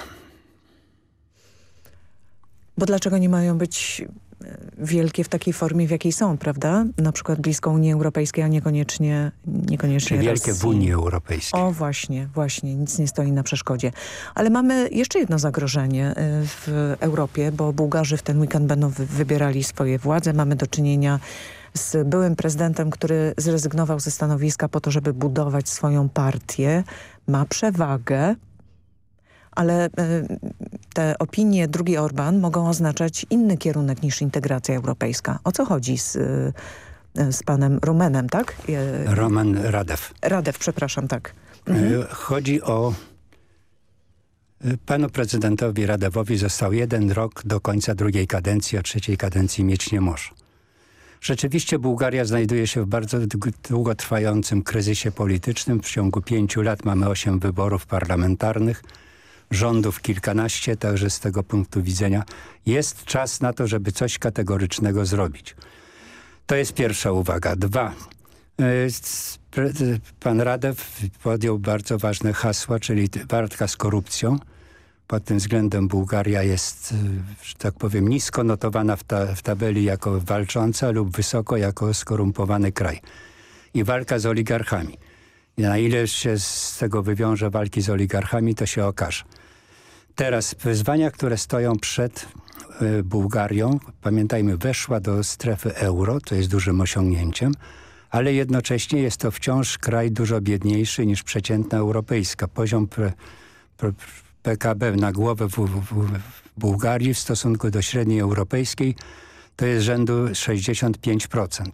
Bo dlaczego nie mają być e, wielkie w takiej formie, w jakiej są, prawda? Na przykład blisko Unii Europejskiej, a niekoniecznie, niekoniecznie Czy wielkie w Unii Europejskiej. O właśnie, właśnie, nic nie stoi na przeszkodzie. Ale mamy jeszcze jedno zagrożenie e, w Europie, bo Bułgarzy w ten weekend będą wybierali swoje władze. Mamy do czynienia z byłym prezydentem, który zrezygnował ze stanowiska po to, żeby budować swoją partię. Ma przewagę, ale e, te opinie drugi Orban mogą oznaczać inny kierunek niż integracja europejska. O co chodzi z, e, z panem Romanem, tak? E, Roman Radew. Radew, przepraszam, tak. Mhm. Chodzi o Panu prezydentowi Radewowi został jeden rok do końca drugiej kadencji, a trzeciej kadencji mieć nie może. Rzeczywiście Bułgaria znajduje się w bardzo długotrwającym kryzysie politycznym. W ciągu pięciu lat mamy osiem wyborów parlamentarnych rządów kilkanaście, także z tego punktu widzenia jest czas na to, żeby coś kategorycznego zrobić. To jest pierwsza uwaga. Dwa, Pan Radew podjął bardzo ważne hasła, czyli walka z korupcją. Pod tym względem Bułgaria jest, że tak powiem, nisko notowana w, ta, w tabeli jako walcząca lub wysoko jako skorumpowany kraj. I walka z oligarchami. I na ile się z tego wywiąże walki z oligarchami, to się okaże. Teraz wyzwania, które stoją przed y, Bułgarią, pamiętajmy, weszła do strefy euro, to jest dużym osiągnięciem, ale jednocześnie jest to wciąż kraj dużo biedniejszy niż przeciętna europejska. Poziom PKB na głowę w, Bułgarii w stosunku do średniej europejskiej to jest rzędu 65%.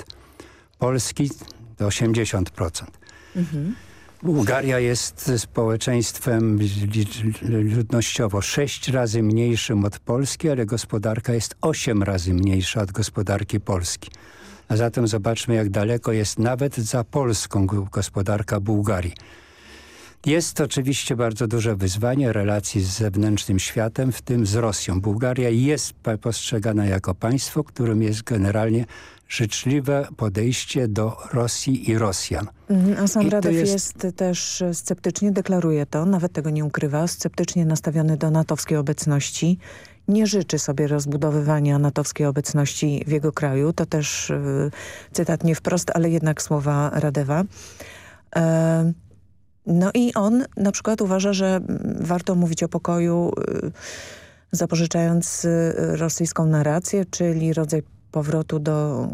Polski to 80%. Mhm. Bułgaria jest społeczeństwem ludnościowo sześć razy mniejszym od Polski, ale gospodarka jest osiem razy mniejsza od gospodarki Polski. A zatem zobaczmy, jak daleko jest nawet za Polską gospodarka Bułgarii. Jest oczywiście bardzo duże wyzwanie relacji z zewnętrznym światem, w tym z Rosją. Bułgaria jest postrzegana jako państwo, którym jest generalnie życzliwe podejście do Rosji i Rosjan. Mhm, a sam Radew jest... jest... też sceptycznie, deklaruje to, nawet tego nie ukrywa, sceptycznie nastawiony do natowskiej obecności. Nie życzy sobie rozbudowywania natowskiej obecności w jego kraju. To też yy, cytat nie wprost, ale jednak słowa Radewa. Yy, no i on na przykład uważa, że warto mówić o pokoju, yy, zapożyczając y, rosyjską narrację, czyli rodzaj powrotu do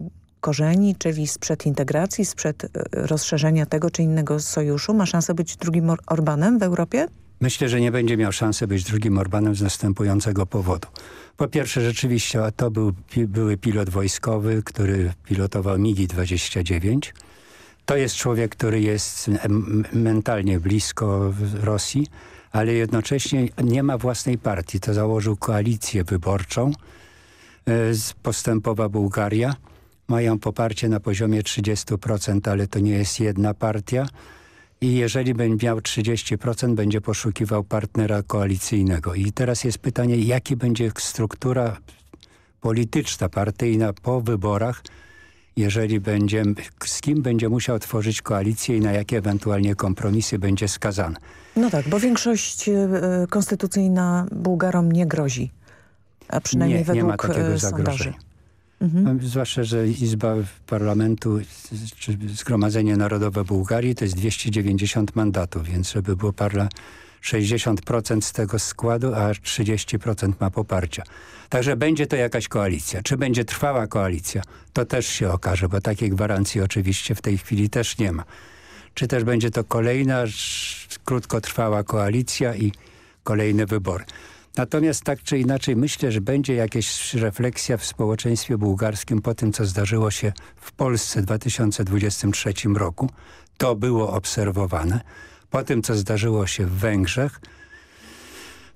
korzeni, czyli sprzed integracji, sprzed e, rozszerzenia tego czy innego sojuszu? Ma szansę być drugim Or Orbanem w Europie? Myślę, że nie będzie miał szansy być drugim Orbanem z następującego powodu. Po pierwsze, rzeczywiście to był, były pilot wojskowy, który pilotował MiGi-29. To jest człowiek, który jest mentalnie blisko Rosji, ale jednocześnie nie ma własnej partii. To założył koalicję wyborczą, E, postępowa Bułgaria. Mają poparcie na poziomie 30%, ale to nie jest jedna partia. I jeżeli będzie miał 30%, będzie poszukiwał partnera koalicyjnego. I teraz jest pytanie, jaki będzie struktura polityczna, partyjna po wyborach, jeżeli będzie, z kim będzie musiał tworzyć koalicję i na jakie ewentualnie kompromisy będzie skazany. No tak, bo większość y, konstytucyjna Bułgarom nie grozi. A przynajmniej nie, według nie ma takiego e, zagrożenia. Mhm. Zwłaszcza, że Izba Parlamentu, czy Zgromadzenie Narodowe Bułgarii to jest 290 mandatów, więc żeby było parla 60% z tego składu, a 30% ma poparcia. Także będzie to jakaś koalicja. Czy będzie trwała koalicja, to też się okaże, bo takiej gwarancji oczywiście w tej chwili też nie ma. Czy też będzie to kolejna krótkotrwała koalicja i kolejne wybory. Natomiast tak czy inaczej myślę, że będzie jakaś refleksja w społeczeństwie bułgarskim po tym, co zdarzyło się w Polsce w 2023 roku. To było obserwowane. Po tym, co zdarzyło się w Węgrzech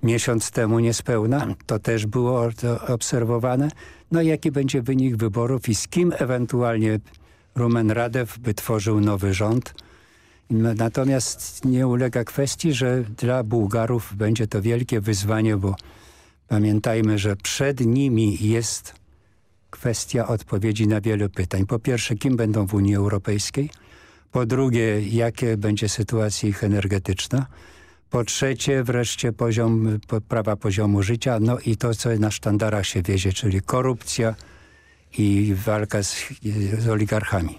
miesiąc temu niespełna, to też było obserwowane. No i jaki będzie wynik wyborów i z kim ewentualnie Rumen Radew by tworzył nowy rząd – Natomiast nie ulega kwestii, że dla Bułgarów będzie to wielkie wyzwanie, bo pamiętajmy, że przed nimi jest kwestia odpowiedzi na wiele pytań. Po pierwsze, kim będą w Unii Europejskiej? Po drugie, jakie będzie sytuacja ich energetyczna? Po trzecie, wreszcie poziom, poprawa poziomu życia, no i to, co na sztandarach się wiezie, czyli korupcja i walka z, z oligarchami.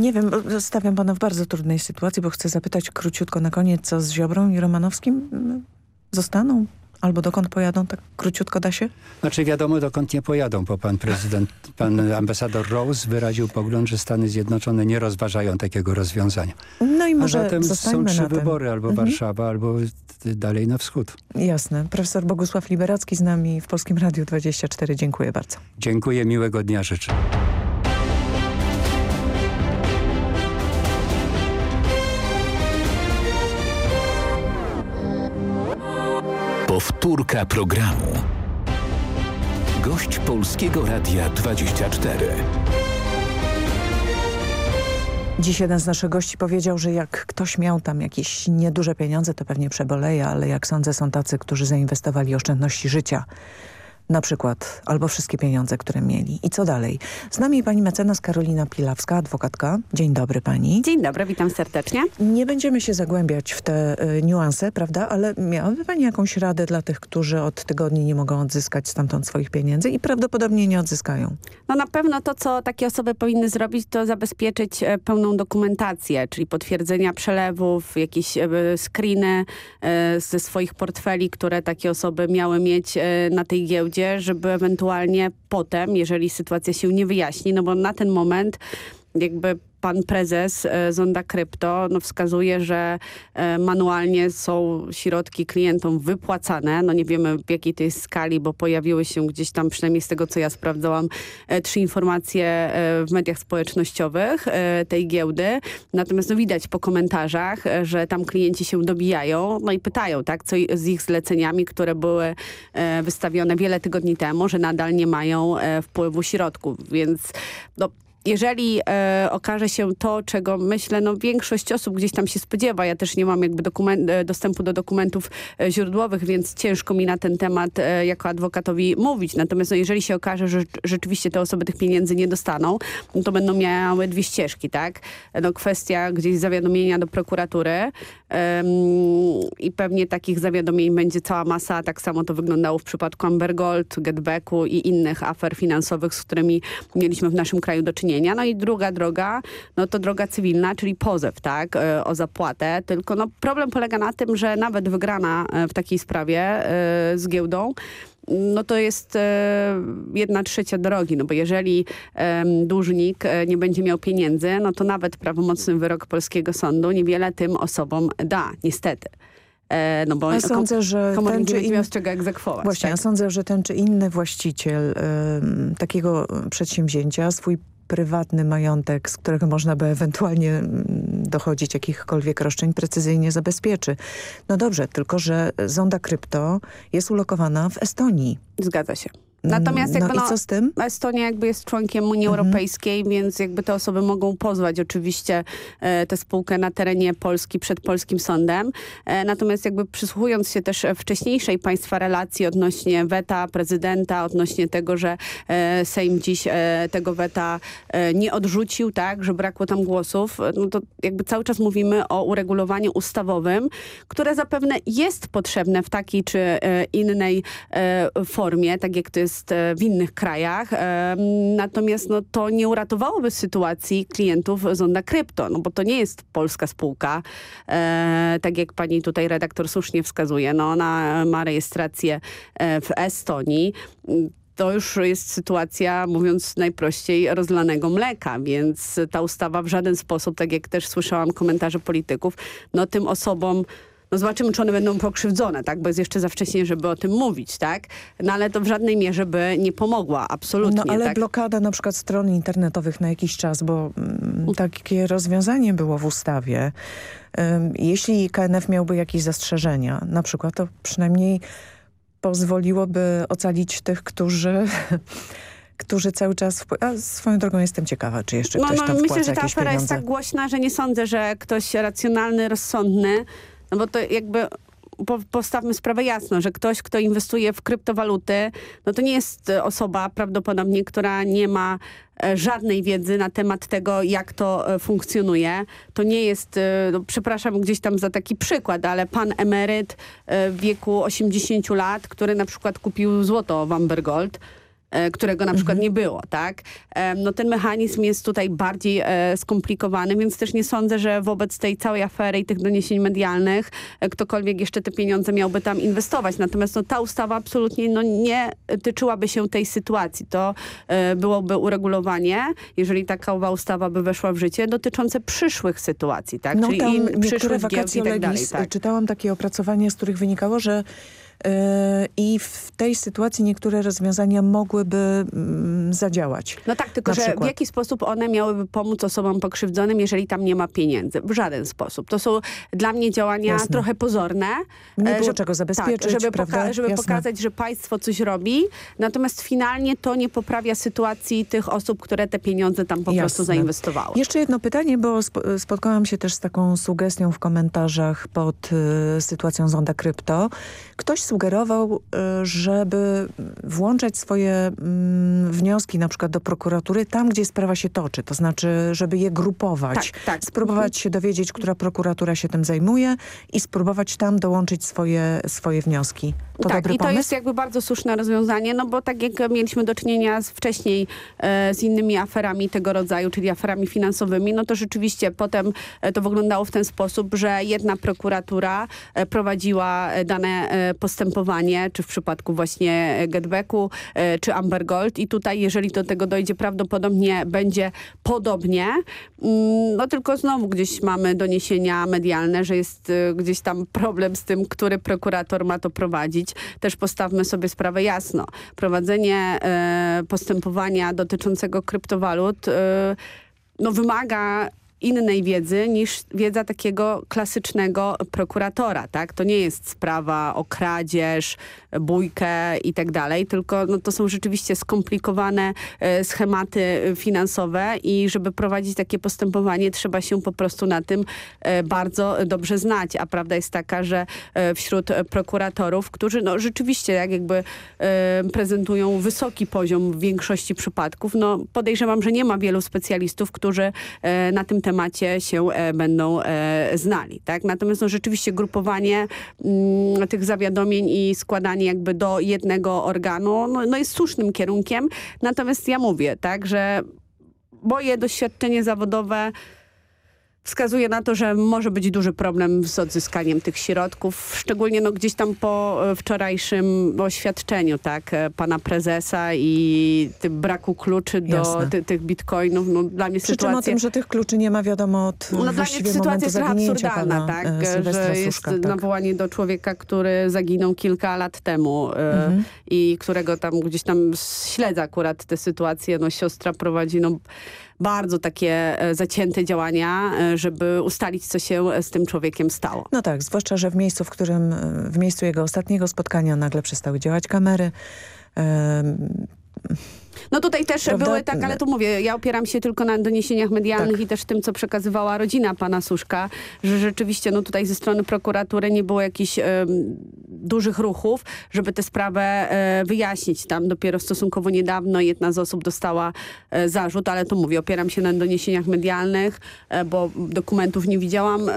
Nie wiem, stawiam pana w bardzo trudnej sytuacji, bo chcę zapytać króciutko na koniec, co z Ziobrą i Romanowskim? Zostaną? Albo dokąd pojadą? Tak króciutko da się? Znaczy wiadomo dokąd nie pojadą, bo pan prezydent, pan ambasador Rose wyraził pogląd, że Stany Zjednoczone nie rozważają takiego rozwiązania. No i może A zatem są trzy wybory, albo mhm. Warszawa, albo dalej na wschód. Jasne. Profesor Bogusław Liberacki z nami w Polskim Radiu 24. Dziękuję bardzo. Dziękuję, miłego dnia życzę. Powtórka programu. Gość Polskiego Radia 24. Dziś jeden z naszych gości powiedział, że jak ktoś miał tam jakieś nieduże pieniądze, to pewnie przeboleje, ale jak sądzę są tacy, którzy zainwestowali oszczędności życia na przykład, albo wszystkie pieniądze, które mieli. I co dalej? Z nami pani mecenas Karolina Pilawska, adwokatka. Dzień dobry pani. Dzień dobry, witam serdecznie. Nie będziemy się zagłębiać w te y, niuanse, prawda? Ale miałaby pani jakąś radę dla tych, którzy od tygodni nie mogą odzyskać stamtąd swoich pieniędzy i prawdopodobnie nie odzyskają? No na pewno to, co takie osoby powinny zrobić, to zabezpieczyć e, pełną dokumentację, czyli potwierdzenia przelewów, jakieś e, screeny e, ze swoich portfeli, które takie osoby miały mieć na tej giełdzie, żeby ewentualnie potem, jeżeli sytuacja się nie wyjaśni, no bo na ten moment jakby pan prezes e, Zonda Krypto no, wskazuje, że e, manualnie są środki klientom wypłacane. No nie wiemy w jakiej jest skali, bo pojawiły się gdzieś tam, przynajmniej z tego co ja sprawdzałam, e, trzy informacje w mediach społecznościowych tej giełdy. Natomiast no, widać po komentarzach, że tam klienci się dobijają, no i pytają, tak, co z ich zleceniami, które były wystawione wiele tygodni temu, że nadal nie mają wpływu środków, więc no, jeżeli e, okaże się to, czego myślę, no większość osób gdzieś tam się spodziewa, ja też nie mam jakby e, dostępu do dokumentów e, źródłowych, więc ciężko mi na ten temat e, jako adwokatowi mówić. Natomiast no, jeżeli się okaże, że rzeczywiście te osoby tych pieniędzy nie dostaną, no, to będą miały dwie ścieżki, tak? No, kwestia gdzieś zawiadomienia do prokuratury i pewnie takich zawiadomień będzie cała masa. Tak samo to wyglądało w przypadku Amber Gold, Getbacku i innych afer finansowych, z którymi mieliśmy w naszym kraju do czynienia. No i druga droga, no to droga cywilna, czyli pozew, tak, e, o zapłatę. Tylko no problem polega na tym, że nawet wygrana e, w takiej sprawie e, z giełdą, no to jest e, jedna trzecia drogi, no bo jeżeli em, dłużnik e, nie będzie miał pieniędzy, no to nawet prawomocny wyrok polskiego sądu niewiele tym osobom da, niestety. E, no bo A sądzę, że ten czy inny- miał z czego egzekwować. Właśnie, tak? ja sądzę, że ten czy inny właściciel takiego przedsięwzięcia swój prywatny majątek, z którego można by ewentualnie mm, dochodzić jakichkolwiek roszczeń, precyzyjnie zabezpieczy. No dobrze, tylko że Zonda Krypto jest ulokowana w Estonii. Zgadza się. Natomiast no jakby, i co z tym? Estonia jakby jest członkiem Unii Mhm. Europejskiej, więc jakby te osoby mogą pozwać oczywiście e, tę spółkę na terenie Polski przed polskim sądem. E, natomiast jakby przysłuchując się też wcześniejszej państwa relacji odnośnie weta prezydenta, odnośnie tego, że e, Sejm dziś e, tego weta e, nie odrzucił, tak, że brakło tam głosów, e, no to jakby cały czas mówimy o uregulowaniu ustawowym, które zapewne jest potrzebne w takiej czy e, innej formie, tak jak to jest e, w innych krajach. E, Natomiast no, to nie uratowałoby sytuacji klientów Zonda Krypto, no bo to nie jest polska spółka, e, tak jak pani tutaj redaktor słusznie wskazuje. No, ona ma rejestrację w Estonii to już jest sytuacja, mówiąc najprościej, rozlanego mleka, więc ta ustawa w żaden sposób, tak jak też słyszałam komentarze polityków, no tym osobom no zobaczymy, czy one będą pokrzywdzone, tak? Bo jest jeszcze za wcześnie, żeby o tym mówić, tak? No ale to w żadnej mierze by nie pomogła, absolutnie, No ale tak? blokada na przykład stron internetowych na jakiś czas, bo mm, takie rozwiązanie było w ustawie. Ym, jeśli KNF miałby jakieś zastrzeżenia, na przykład, to przynajmniej pozwoliłoby ocalić tych, którzy... którzy cały czas... A swoją drogą jestem ciekawa, czy jeszcze No, ktoś no tam myślę, wpłaca że ta afera jest pieniądze. tak głośna, że nie sądzę, że ktoś racjonalny, rozsądny, no bo to jakby po, postawmy sprawę jasno, że ktoś, kto inwestuje w kryptowaluty, no to nie jest e, osoba prawdopodobnie, która nie ma e, żadnej wiedzy na temat tego, jak to e, funkcjonuje. To nie jest, no, przepraszam gdzieś tam za taki przykład, ale pan emeryt w wieku 80 lat, który na przykład kupił złoto w Amber Gold, którego na przykład nie było, tak? No ten mechanizm jest tutaj bardziej e, skomplikowany, więc też nie sądzę, że wobec tej całej afery i tych doniesień medialnych e, ktokolwiek jeszcze te pieniądze miałby tam inwestować. Natomiast no, ta ustawa absolutnie no, nie tyczyłaby się tej sytuacji. To e, byłoby uregulowanie, jeżeli taka ustawa by weszła w życie, dotyczące przyszłych sytuacji, tak? No Czyli tam niektóre przyszłych giełd i tak dalej. Tak. czytałam takie opracowania, z których wynikało, że i w tej sytuacji niektóre rozwiązania mogłyby mm, zadziałać. No tak, tylko że w jaki sposób one miałyby pomóc osobom pokrzywdzonym, jeżeli tam nie ma pieniędzy? W żaden sposób. To są dla mnie działania Jasne. trochę pozorne. Nie e, było czego zabezpieczyć, tak, żeby, prawda? żeby pokazać, że państwo coś robi, natomiast finalnie to nie poprawia sytuacji tych osób, które te pieniądze tam po prostu Jasne. zainwestowały. Jeszcze jedno pytanie, bo spo, spotkałam się też z taką sugestią w komentarzach pod y, sytuacją Zonda Krypto. Ktoś sugerował, y, żeby włączać swoje mm, wnioski na przykład do prokuratury tam, gdzie sprawa się toczy. To znaczy, żeby je grupować. Tak, tak. Spróbować się dowiedzieć, która prokuratura się tym zajmuje i spróbować tam dołączyć swoje, swoje wnioski. To tak, dobry i to pomysł? jest jakby bardzo słuszne rozwiązanie, no bo tak jak mieliśmy do czynienia z, wcześniej e, z innymi aferami tego rodzaju, czyli aferami finansowymi, no to rzeczywiście potem e, to wyglądało w ten sposób, że jedna prokuratura e, prowadziła e, dane postępowanie, czy w przypadku właśnie e, Getbacku, e, czy Amber Gold i tutaj, jeżeli do tego dojdzie, prawdopodobnie będzie podobnie, Mm, no tylko znowu gdzieś mamy doniesienia medialne, że jest y, gdzieś tam problem z tym, który prokurator ma to prowadzić. Też postawmy sobie sprawę jasno. Prowadzenie e, postępowania dotyczącego kryptowalut e, no wymaga innej wiedzy niż wiedza takiego klasycznego prokuratora, tak? To nie jest sprawa o kradzież, bójkę i tak dalej, tylko no, to są rzeczywiście skomplikowane e, schematy finansowe i żeby prowadzić takie postępowanie trzeba się po prostu na tym e, bardzo dobrze znać, a prawda jest taka, że e, wśród e, prokuratorów, którzy no rzeczywiście jak jakby e, prezentują wysoki poziom w większości przypadków, no podejrzewam, że nie ma wielu specjalistów, którzy e, na tym temacie się e, będą e, znali. Tak? Natomiast no, rzeczywiście grupowanie mm, tych zawiadomień i składanie jakby do jednego organu no, no jest słusznym kierunkiem. Natomiast ja mówię, tak, że moje doświadczenie zawodowe wskazuje na to, że może być duży problem z odzyskaniem tych środków, szczególnie no, gdzieś tam po e, wczorajszym oświadczeniu tak, e, pana prezesa i braku kluczy do ty, tych bitcoinów. No, dla mnie Przy czym sytuacja... o tym, że tych kluczy nie ma wiadomo od No dla mnie sytuacja jest absurdalna, tak, e, Sylwestra że jest Suszka. Tak. nawołanie do człowieka, który zaginął kilka lat temu Mhm. i którego tam gdzieś tam śledzę akurat tę sytuację. No siostra prowadzi no, bardzo takie e, zacięte działania, e, żeby ustalić, co się z tym człowiekiem stało. No tak, zwłaszcza, że w miejscu, w którym, e, w miejscu jego ostatniego spotkania nagle przestały działać kamery. Em, No tutaj też Prawda? były tak, ale tu mówię, ja opieram się tylko na doniesieniach medialnych Tak. i też tym, co przekazywała rodzina pana Suszka, że rzeczywiście no tutaj ze strony prokuratury nie było jakichś em, dużych ruchów, żeby tę sprawę e, wyjaśnić. Tam dopiero stosunkowo niedawno jedna z osób dostała e, zarzut, ale tu mówię, opieram się na doniesieniach medialnych, e, bo dokumentów nie widziałam.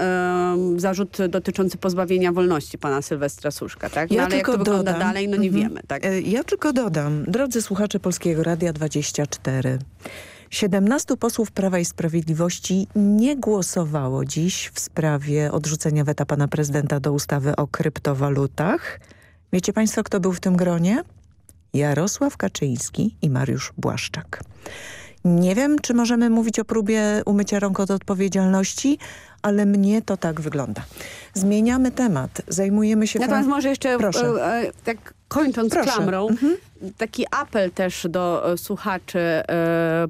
Zarzut dotyczący pozbawienia wolności pana Sylwestra Suszka, tak? No, ale jak to wygląda dodam- dalej, no nie Mhm. wiemy, tak? Ja tylko dodam, drodzy słuchacze Polskiego Radia 24, 17 posłów Prawa i Sprawiedliwości nie głosowało dziś w sprawie odrzucenia weta pana prezydenta do ustawy o kryptowalutach. Wiecie państwo, kto był w tym gronie? Jarosław Kaczyński i Mariusz Błaszczak. Nie wiem, czy możemy mówić o próbie umycia rąk od odpowiedzialności, ale mnie to tak wygląda. Zmieniamy temat. Zajmujemy się... Natomiast może jeszcze Proszę. e, e, tak kończąc Proszę. klamrą, taki apel też do e, słuchaczy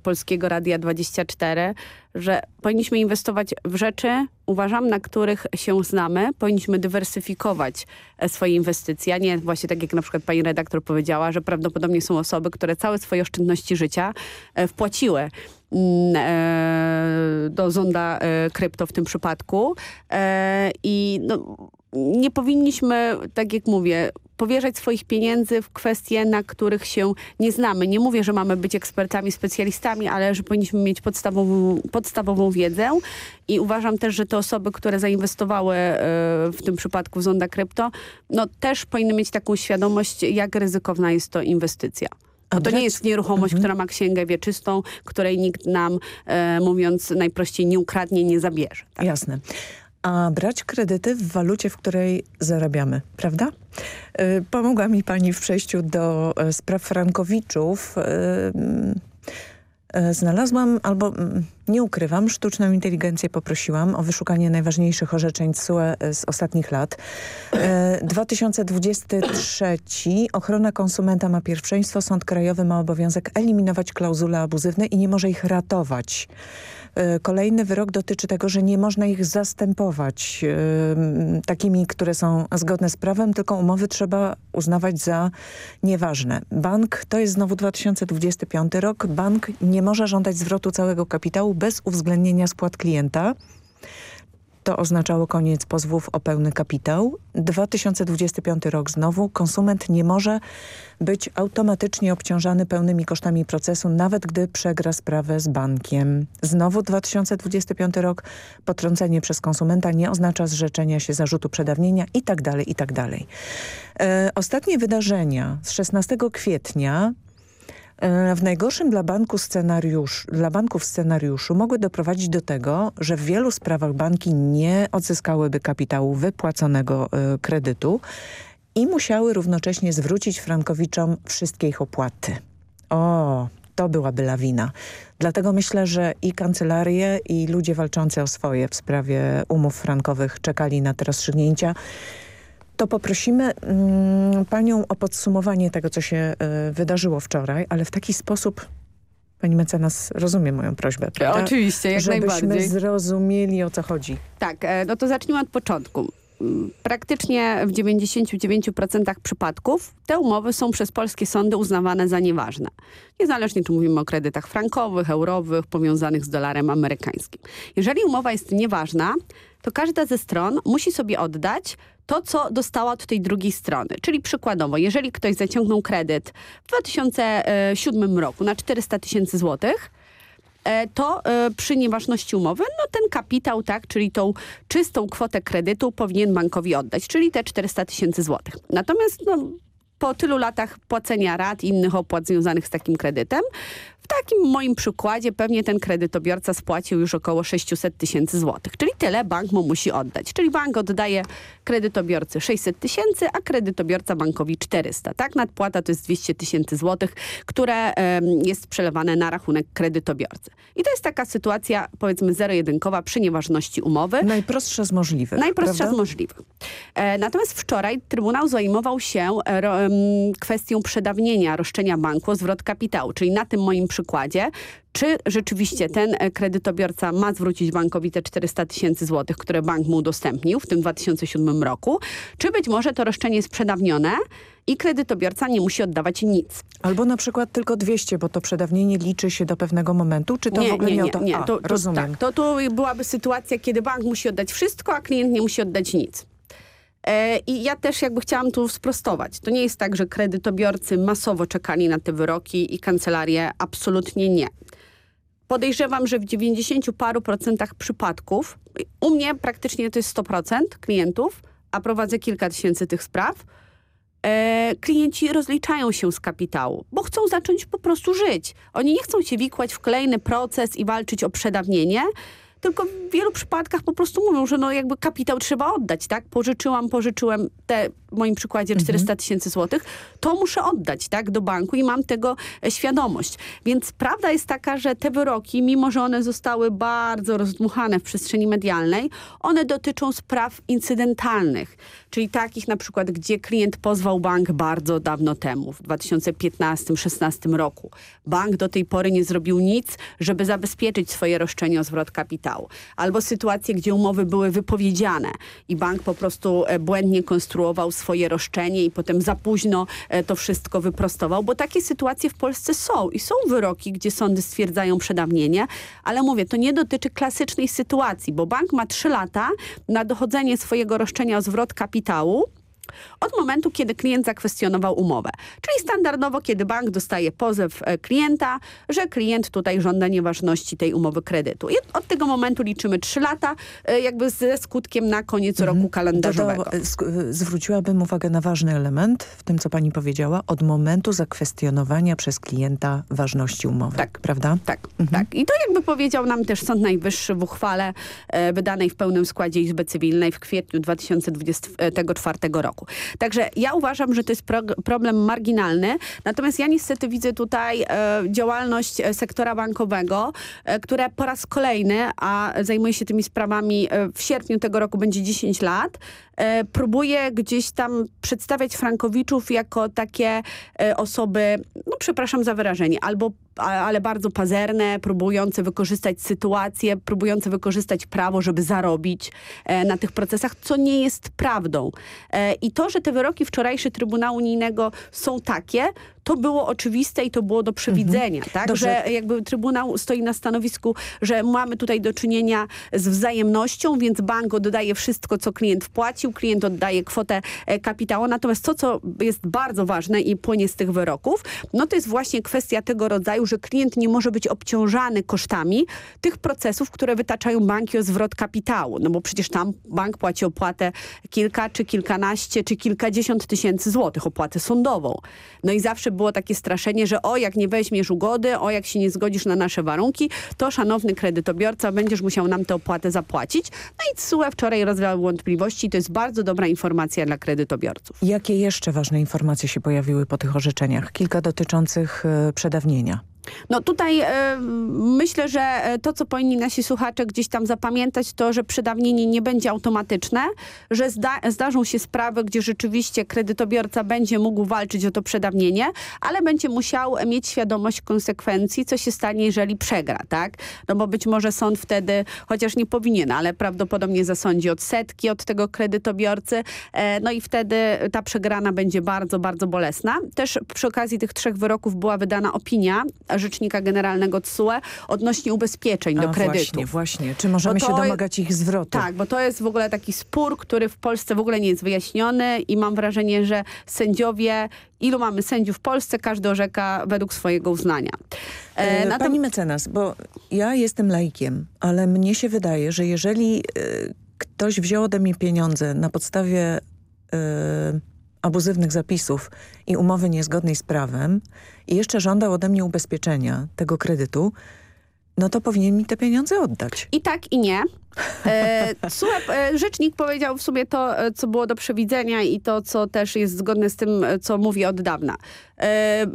Polskiego Radia 24, że powinniśmy inwestować w rzeczy, uważam, na których się znamy. Powinniśmy dywersyfikować swoje inwestycje, a nie właśnie tak jak na przykład pani redaktor powiedziała, że prawdopodobnie są osoby, które całe swoje oszczędności życia wpłaciły do zonda e, krypto w tym przypadku e, i no, nie powinniśmy, tak jak mówię, powierzać swoich pieniędzy w kwestie, na których się nie znamy. Nie mówię, że mamy być ekspertami, specjalistami, ale że powinniśmy mieć podstawową, podstawową wiedzę i uważam też, że te osoby, które zainwestowały e, w tym przypadku w Zonda Krypto, no też powinny mieć taką świadomość, jak ryzykowna jest to inwestycja. Bo to nie jest nieruchomość, która ma księgę wieczystą, której nikt nam, e, mówiąc najprościej, nie ukradnie, nie zabierze. Jasne. A brać kredyty w walucie, w której zarabiamy, prawda? Y, Pomogła mi pani w przejściu do e, spraw frankowiczów. E, Znalazłam, albo mm, nie ukrywam, sztuczną inteligencję poprosiłam o wyszukanie najważniejszych orzeczeń TSUE z ostatnich lat. E, 2023. Ochrona konsumenta ma pierwszeństwo. Sąd Krajowy ma obowiązek eliminować klauzule abuzywne i nie może ich ratować. E, Kolejny wyrok dotyczy tego, że nie można ich zastępować e, takimi, które są zgodne z prawem, tylko umowy trzeba uznawać za nieważne. Bank, to jest znowu 2025 rok, bank nie może żądać zwrotu całego kapitału bez uwzględnienia spłat klienta. To oznaczało koniec pozwów o pełny kapitał. 2025 rok znowu konsument nie może być automatycznie obciążany pełnymi kosztami procesu, nawet gdy przegra sprawę z bankiem. Znowu 2025 rok potrącenie przez konsumenta nie oznacza zrzeczenia się zarzutu przedawnienia itd. Tak itd. Tak e, ostatnie wydarzenia z 16 kwietnia w najgorszym dla, banku scenariusz, dla banków scenariuszu mogły doprowadzić do tego, że w wielu sprawach banki nie odzyskałyby kapitału wypłaconego y, kredytu i musiały równocześnie zwrócić frankowiczom wszystkie ich opłaty. O, to byłaby lawina. Dlatego myślę, że i kancelarie, i ludzie walczący o swoje w sprawie umów frankowych czekali na te rozstrzygnięcia to poprosimy mm, Panią o podsumowanie tego, co się y, wydarzyło wczoraj, ale w taki sposób Pani mecenas rozumie moją prośbę, prawda? Oczywiście, jak Żebyśmy najbardziej. Żebyśmy zrozumieli, o co chodzi. Tak, e, no to zacznijmy od początku. Praktycznie w 99% przypadków te umowy są przez polskie sądy uznawane za nieważne. Niezależnie czy mówimy o kredytach frankowych, eurowych, powiązanych z dolarem amerykańskim. Jeżeli umowa jest nieważna, to każda ze stron musi sobie oddać to, co dostała od tej drugiej strony. Czyli przykładowo, jeżeli ktoś zaciągnął kredyt w 2007 roku na 400 tysięcy złotych, to e, przy nieważności umowy, no ten kapitał, tak, czyli tą czystą kwotę kredytu powinien bankowi oddać, czyli te 400 tysięcy złotych. Natomiast no, po tylu latach płacenia rat i innych opłat związanych z takim kredytem, w takim moim przykładzie pewnie ten kredytobiorca spłacił już około 600 tysięcy złotych, czyli tyle bank mu musi oddać. Czyli bank oddaje kredytobiorcy 600 tysięcy, a kredytobiorca bankowi 400. Tak, nadpłata to jest 200 tysięcy złotych, które jest przelewane na rachunek kredytobiorcy. I to jest taka sytuacja powiedzmy zero-jedynkowa przy nieważności umowy. Najprostsza z możliwych. Najprostsza prawda? z możliwych. E, natomiast wczoraj Trybunał zajmował się e, kwestią przedawnienia roszczenia banku o zwrot kapitału, czyli na tym moim przykładzie, czy rzeczywiście ten e, kredytobiorca ma zwrócić bankowi te 400 tysięcy złotych, które bank mu udostępnił w tym 2007 roku, czy być może to roszczenie jest przedawnione i kredytobiorca nie musi oddawać nic. Albo na przykład tylko 200, bo to przedawnienie liczy się do pewnego momentu, czy to nie, w ogóle nie, nie, nie, to? nie. A, to, to, rozumiem. Tak, to tu byłaby sytuacja, kiedy bank musi oddać wszystko, a klient nie musi oddać nic. E, I ja też jakby chciałam tu sprostować. To nie jest tak, że kredytobiorcy masowo czekali na te wyroki i kancelarie absolutnie nie. Podejrzewam, że w 90 paru procentach przypadków, u mnie praktycznie to jest 100% klientów, a prowadzę kilka tysięcy tych spraw, e, klienci rozliczają się z kapitału, bo chcą zacząć po prostu żyć. Oni nie chcą się wikłać w kolejny proces i walczyć o przedawnienie, tylko w wielu przypadkach po prostu mówią, że no jakby kapitał trzeba oddać, tak? Pożyczyłam, pożyczyłem te, w moim przykładzie 400 mhm. tysięcy złotych, to muszę oddać, tak? Do banku i mam tego e, świadomość. Więc prawda jest taka, że te wyroki, mimo że one zostały bardzo rozdmuchane w przestrzeni medialnej, one dotyczą spraw incydentalnych, czyli takich na przykład, gdzie klient pozwał bank bardzo dawno temu, w 2015-16 roku. Bank do tej pory nie zrobił nic, żeby zabezpieczyć swoje roszczenie o zwrot kapitału Albo sytuacje, gdzie umowy były wypowiedziane i bank po prostu e, błędnie konstruował swoje roszczenie i potem za późno e, to wszystko wyprostował, bo takie sytuacje w Polsce są i są wyroki, gdzie sądy stwierdzają przedawnienie, ale mówię, to nie dotyczy klasycznej sytuacji, bo bank ma trzy lata na dochodzenie swojego roszczenia o zwrot kapitału, od momentu, kiedy klient zakwestionował umowę. Czyli standardowo, kiedy bank dostaje pozew e, klienta, że klient tutaj żąda nieważności tej umowy kredytu. I od tego momentu liczymy 3 lata, e, jakby ze skutkiem na koniec mhm. roku kalendarzowego. E, zwróciłabym uwagę na ważny element w tym, co pani powiedziała, od momentu zakwestionowania przez klienta ważności umowy. Tak. Prawda? Tak, mhm. tak. I to jakby powiedział nam też Sąd Najwyższy w uchwale wydanej w pełnym składzie Izby Cywilnej w kwietniu 2024 roku roku. Także ja uważam, że to jest pro, problem marginalny, natomiast ja niestety widzę tutaj e, działalność e, sektora bankowego, e, które po raz kolejny, a zajmuje się tymi sprawami e, w sierpniu tego roku będzie 10 lat, e, próbuje gdzieś tam przedstawiać frankowiczów jako takie e, osoby, no przepraszam za wyrażenie, albo ale bardzo pazerne, próbujące wykorzystać sytuację, próbujące wykorzystać prawo, żeby zarobić e, na tych procesach, co nie jest prawdą. E, I to, że te wyroki wczorajsze Trybunału Unijnego są takie, to było oczywiste i to było do przewidzenia, Mhm. tak? Dobrze. Że jakby Trybunał stoi na stanowisku, że mamy tutaj do czynienia z wzajemnością, więc bank oddaje wszystko, co klient wpłacił, klient oddaje kwotę e, kapitału. Natomiast to, co jest bardzo ważne i płynie z tych wyroków, no to jest właśnie kwestia tego rodzaju, że klient nie może być obciążany kosztami tych procesów, które wytaczają banki o zwrot kapitału. No bo przecież tam bank płaci opłatę kilka, czy kilkanaście, czy kilkadziesiąt tysięcy złotych, opłatę sądową. No i zawsze było takie straszenie, że o, jak nie weźmiesz ugody, o, jak się nie zgodzisz na nasze warunki, to szanowny kredytobiorca, będziesz musiał nam tę opłatę zapłacić. No i TSUE wczoraj rozwiał wątpliwości to jest bardzo dobra informacja dla kredytobiorców. Jakie jeszcze ważne informacje się pojawiły po tych orzeczeniach? Kilka dotyczących e, przedawnienia. No tutaj e, myślę, że e, to, co powinni nasi słuchacze gdzieś tam zapamiętać, to, że przedawnienie nie będzie automatyczne, że zda zdarzą się sprawy, gdzie rzeczywiście kredytobiorca będzie mógł walczyć o to przedawnienie, ale będzie musiał mieć świadomość konsekwencji, co się stanie, jeżeli przegra, tak? No bo być może sąd wtedy, chociaż nie powinien, ale prawdopodobnie zasądzi odsetki od tego kredytobiorcy, e, no i wtedy ta przegrana będzie bardzo, bardzo bolesna. Też przy okazji tych trzech wyroków była wydana opinia Rzecznika Generalnego TSUE odnośnie ubezpieczeń do A, kredytu. Właśnie, właśnie. Czy możemy się domagać ich zwrotu? Tak, bo to jest w ogóle taki spór, który w Polsce w ogóle nie jest wyjaśniony i mam wrażenie, że sędziowie, ilu mamy sędziów w Polsce, każdy orzeka według swojego uznania. E, E, Pani mecenas, bo ja jestem laikiem, ale mnie się wydaje, że jeżeli e, ktoś wziął ode mnie pieniądze na podstawie e, abuzywnych zapisów i umowy niezgodnej z prawem i jeszcze żądał ode mnie ubezpieczenia tego kredytu, no to powinien mi te pieniądze oddać. I tak, i nie. E, SUEP, e, rzecznik powiedział w sumie to, e, co było do przewidzenia i to, co też jest zgodne z tym, co mówi od dawna. E,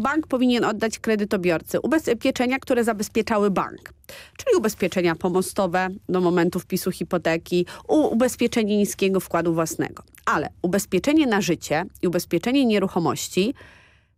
bank powinien oddać kredytobiorcy ubezpieczenia, które zabezpieczały bank. Czyli ubezpieczenia pomostowe do momentu wpisu hipoteki, ubezpieczenie niskiego wkładu własnego. Ale ubezpieczenie na życie i ubezpieczenie nieruchomości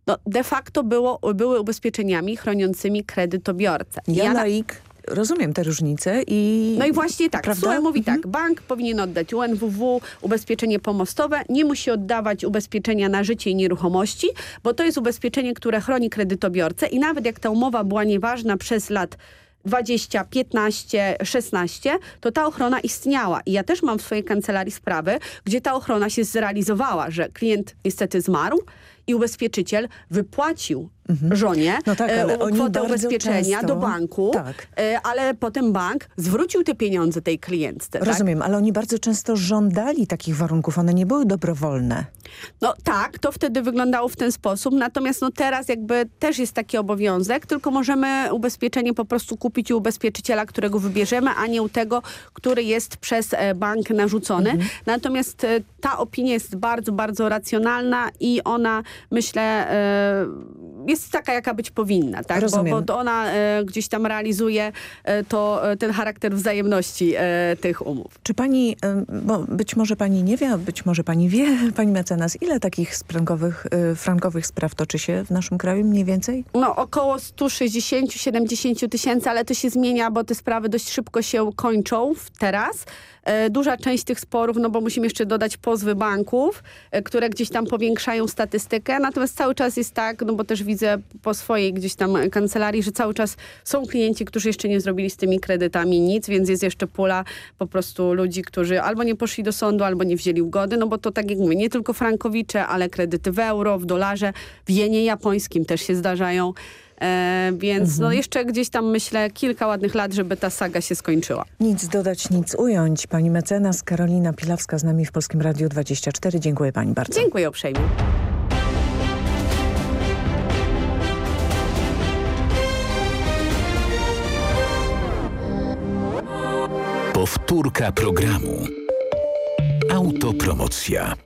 no, de facto było, były ubezpieczeniami chroniącymi kredytobiorcę. Ja, na- laik rozumiem te różnice i... no i właśnie tak, Prawda? SUE mówi tak, bank powinien oddać UNWW ubezpieczenie pomostowe, nie musi oddawać ubezpieczenia na życie i nieruchomości, bo to jest ubezpieczenie, które chroni kredytobiorcę i nawet jak ta umowa była nieważna przez lat 20, 15, 16, to ta ochrona istniała. I ja też mam w swojej kancelarii sprawy, gdzie ta ochrona się zrealizowała, że klient niestety zmarł i ubezpieczyciel wypłacił żonie No tak, e, kwotę ubezpieczenia często- do banku, Tak. e, ale potem bank zwrócił te pieniądze tej klientce. Tak? Rozumiem, ale oni bardzo często żądali takich warunków, one nie były dobrowolne. No tak, to wtedy wyglądało w ten sposób, natomiast no teraz jakby też jest taki obowiązek, tylko możemy ubezpieczenie po prostu kupić u ubezpieczyciela, którego wybierzemy, a nie u tego, który jest przez e, bank narzucony. Natomiast e, ta opinia jest bardzo, bardzo racjonalna i ona myślę jest taka, jaka być powinna, tak? Bo, Rozumiem. bo to ona e, gdzieś tam realizuje e, to, e, ten charakter wzajemności e, tych umów. Czy pani, ym, bo być może pani nie wie, być może pani wie, pani mecenas, ile takich frankowych, y, frankowych spraw toczy się w naszym kraju mniej więcej? No około 160-70 tysięcy, ale to się zmienia, bo te sprawy dość szybko się kończą teraz. E, Duża część tych sporów, no bo musimy jeszcze dodać pozwy banków, e, które gdzieś tam powiększają statystykę, natomiast cały czas jest tak, no bo też widzę po swojej gdzieś tam kancelarii, że cały czas są klienci, którzy jeszcze nie zrobili z tymi kredytami nic, więc jest jeszcze pula po prostu ludzi, którzy albo nie poszli do sądu, albo nie wzięli ugody, no bo to tak jak mówię, nie tylko frankowicze, ale kredyty w euro, w dolarze, w jenie japońskim też się zdarzają. E, więc no jeszcze gdzieś tam myślę kilka ładnych lat, żeby ta saga się skończyła. Nic dodać, nic ująć. Pani mecenas Karolina Pilawska z nami w Polskim Radiu 24. Dziękuję pani bardzo. Dziękuję uprzejmie. Powtórka programu. Autopromocja.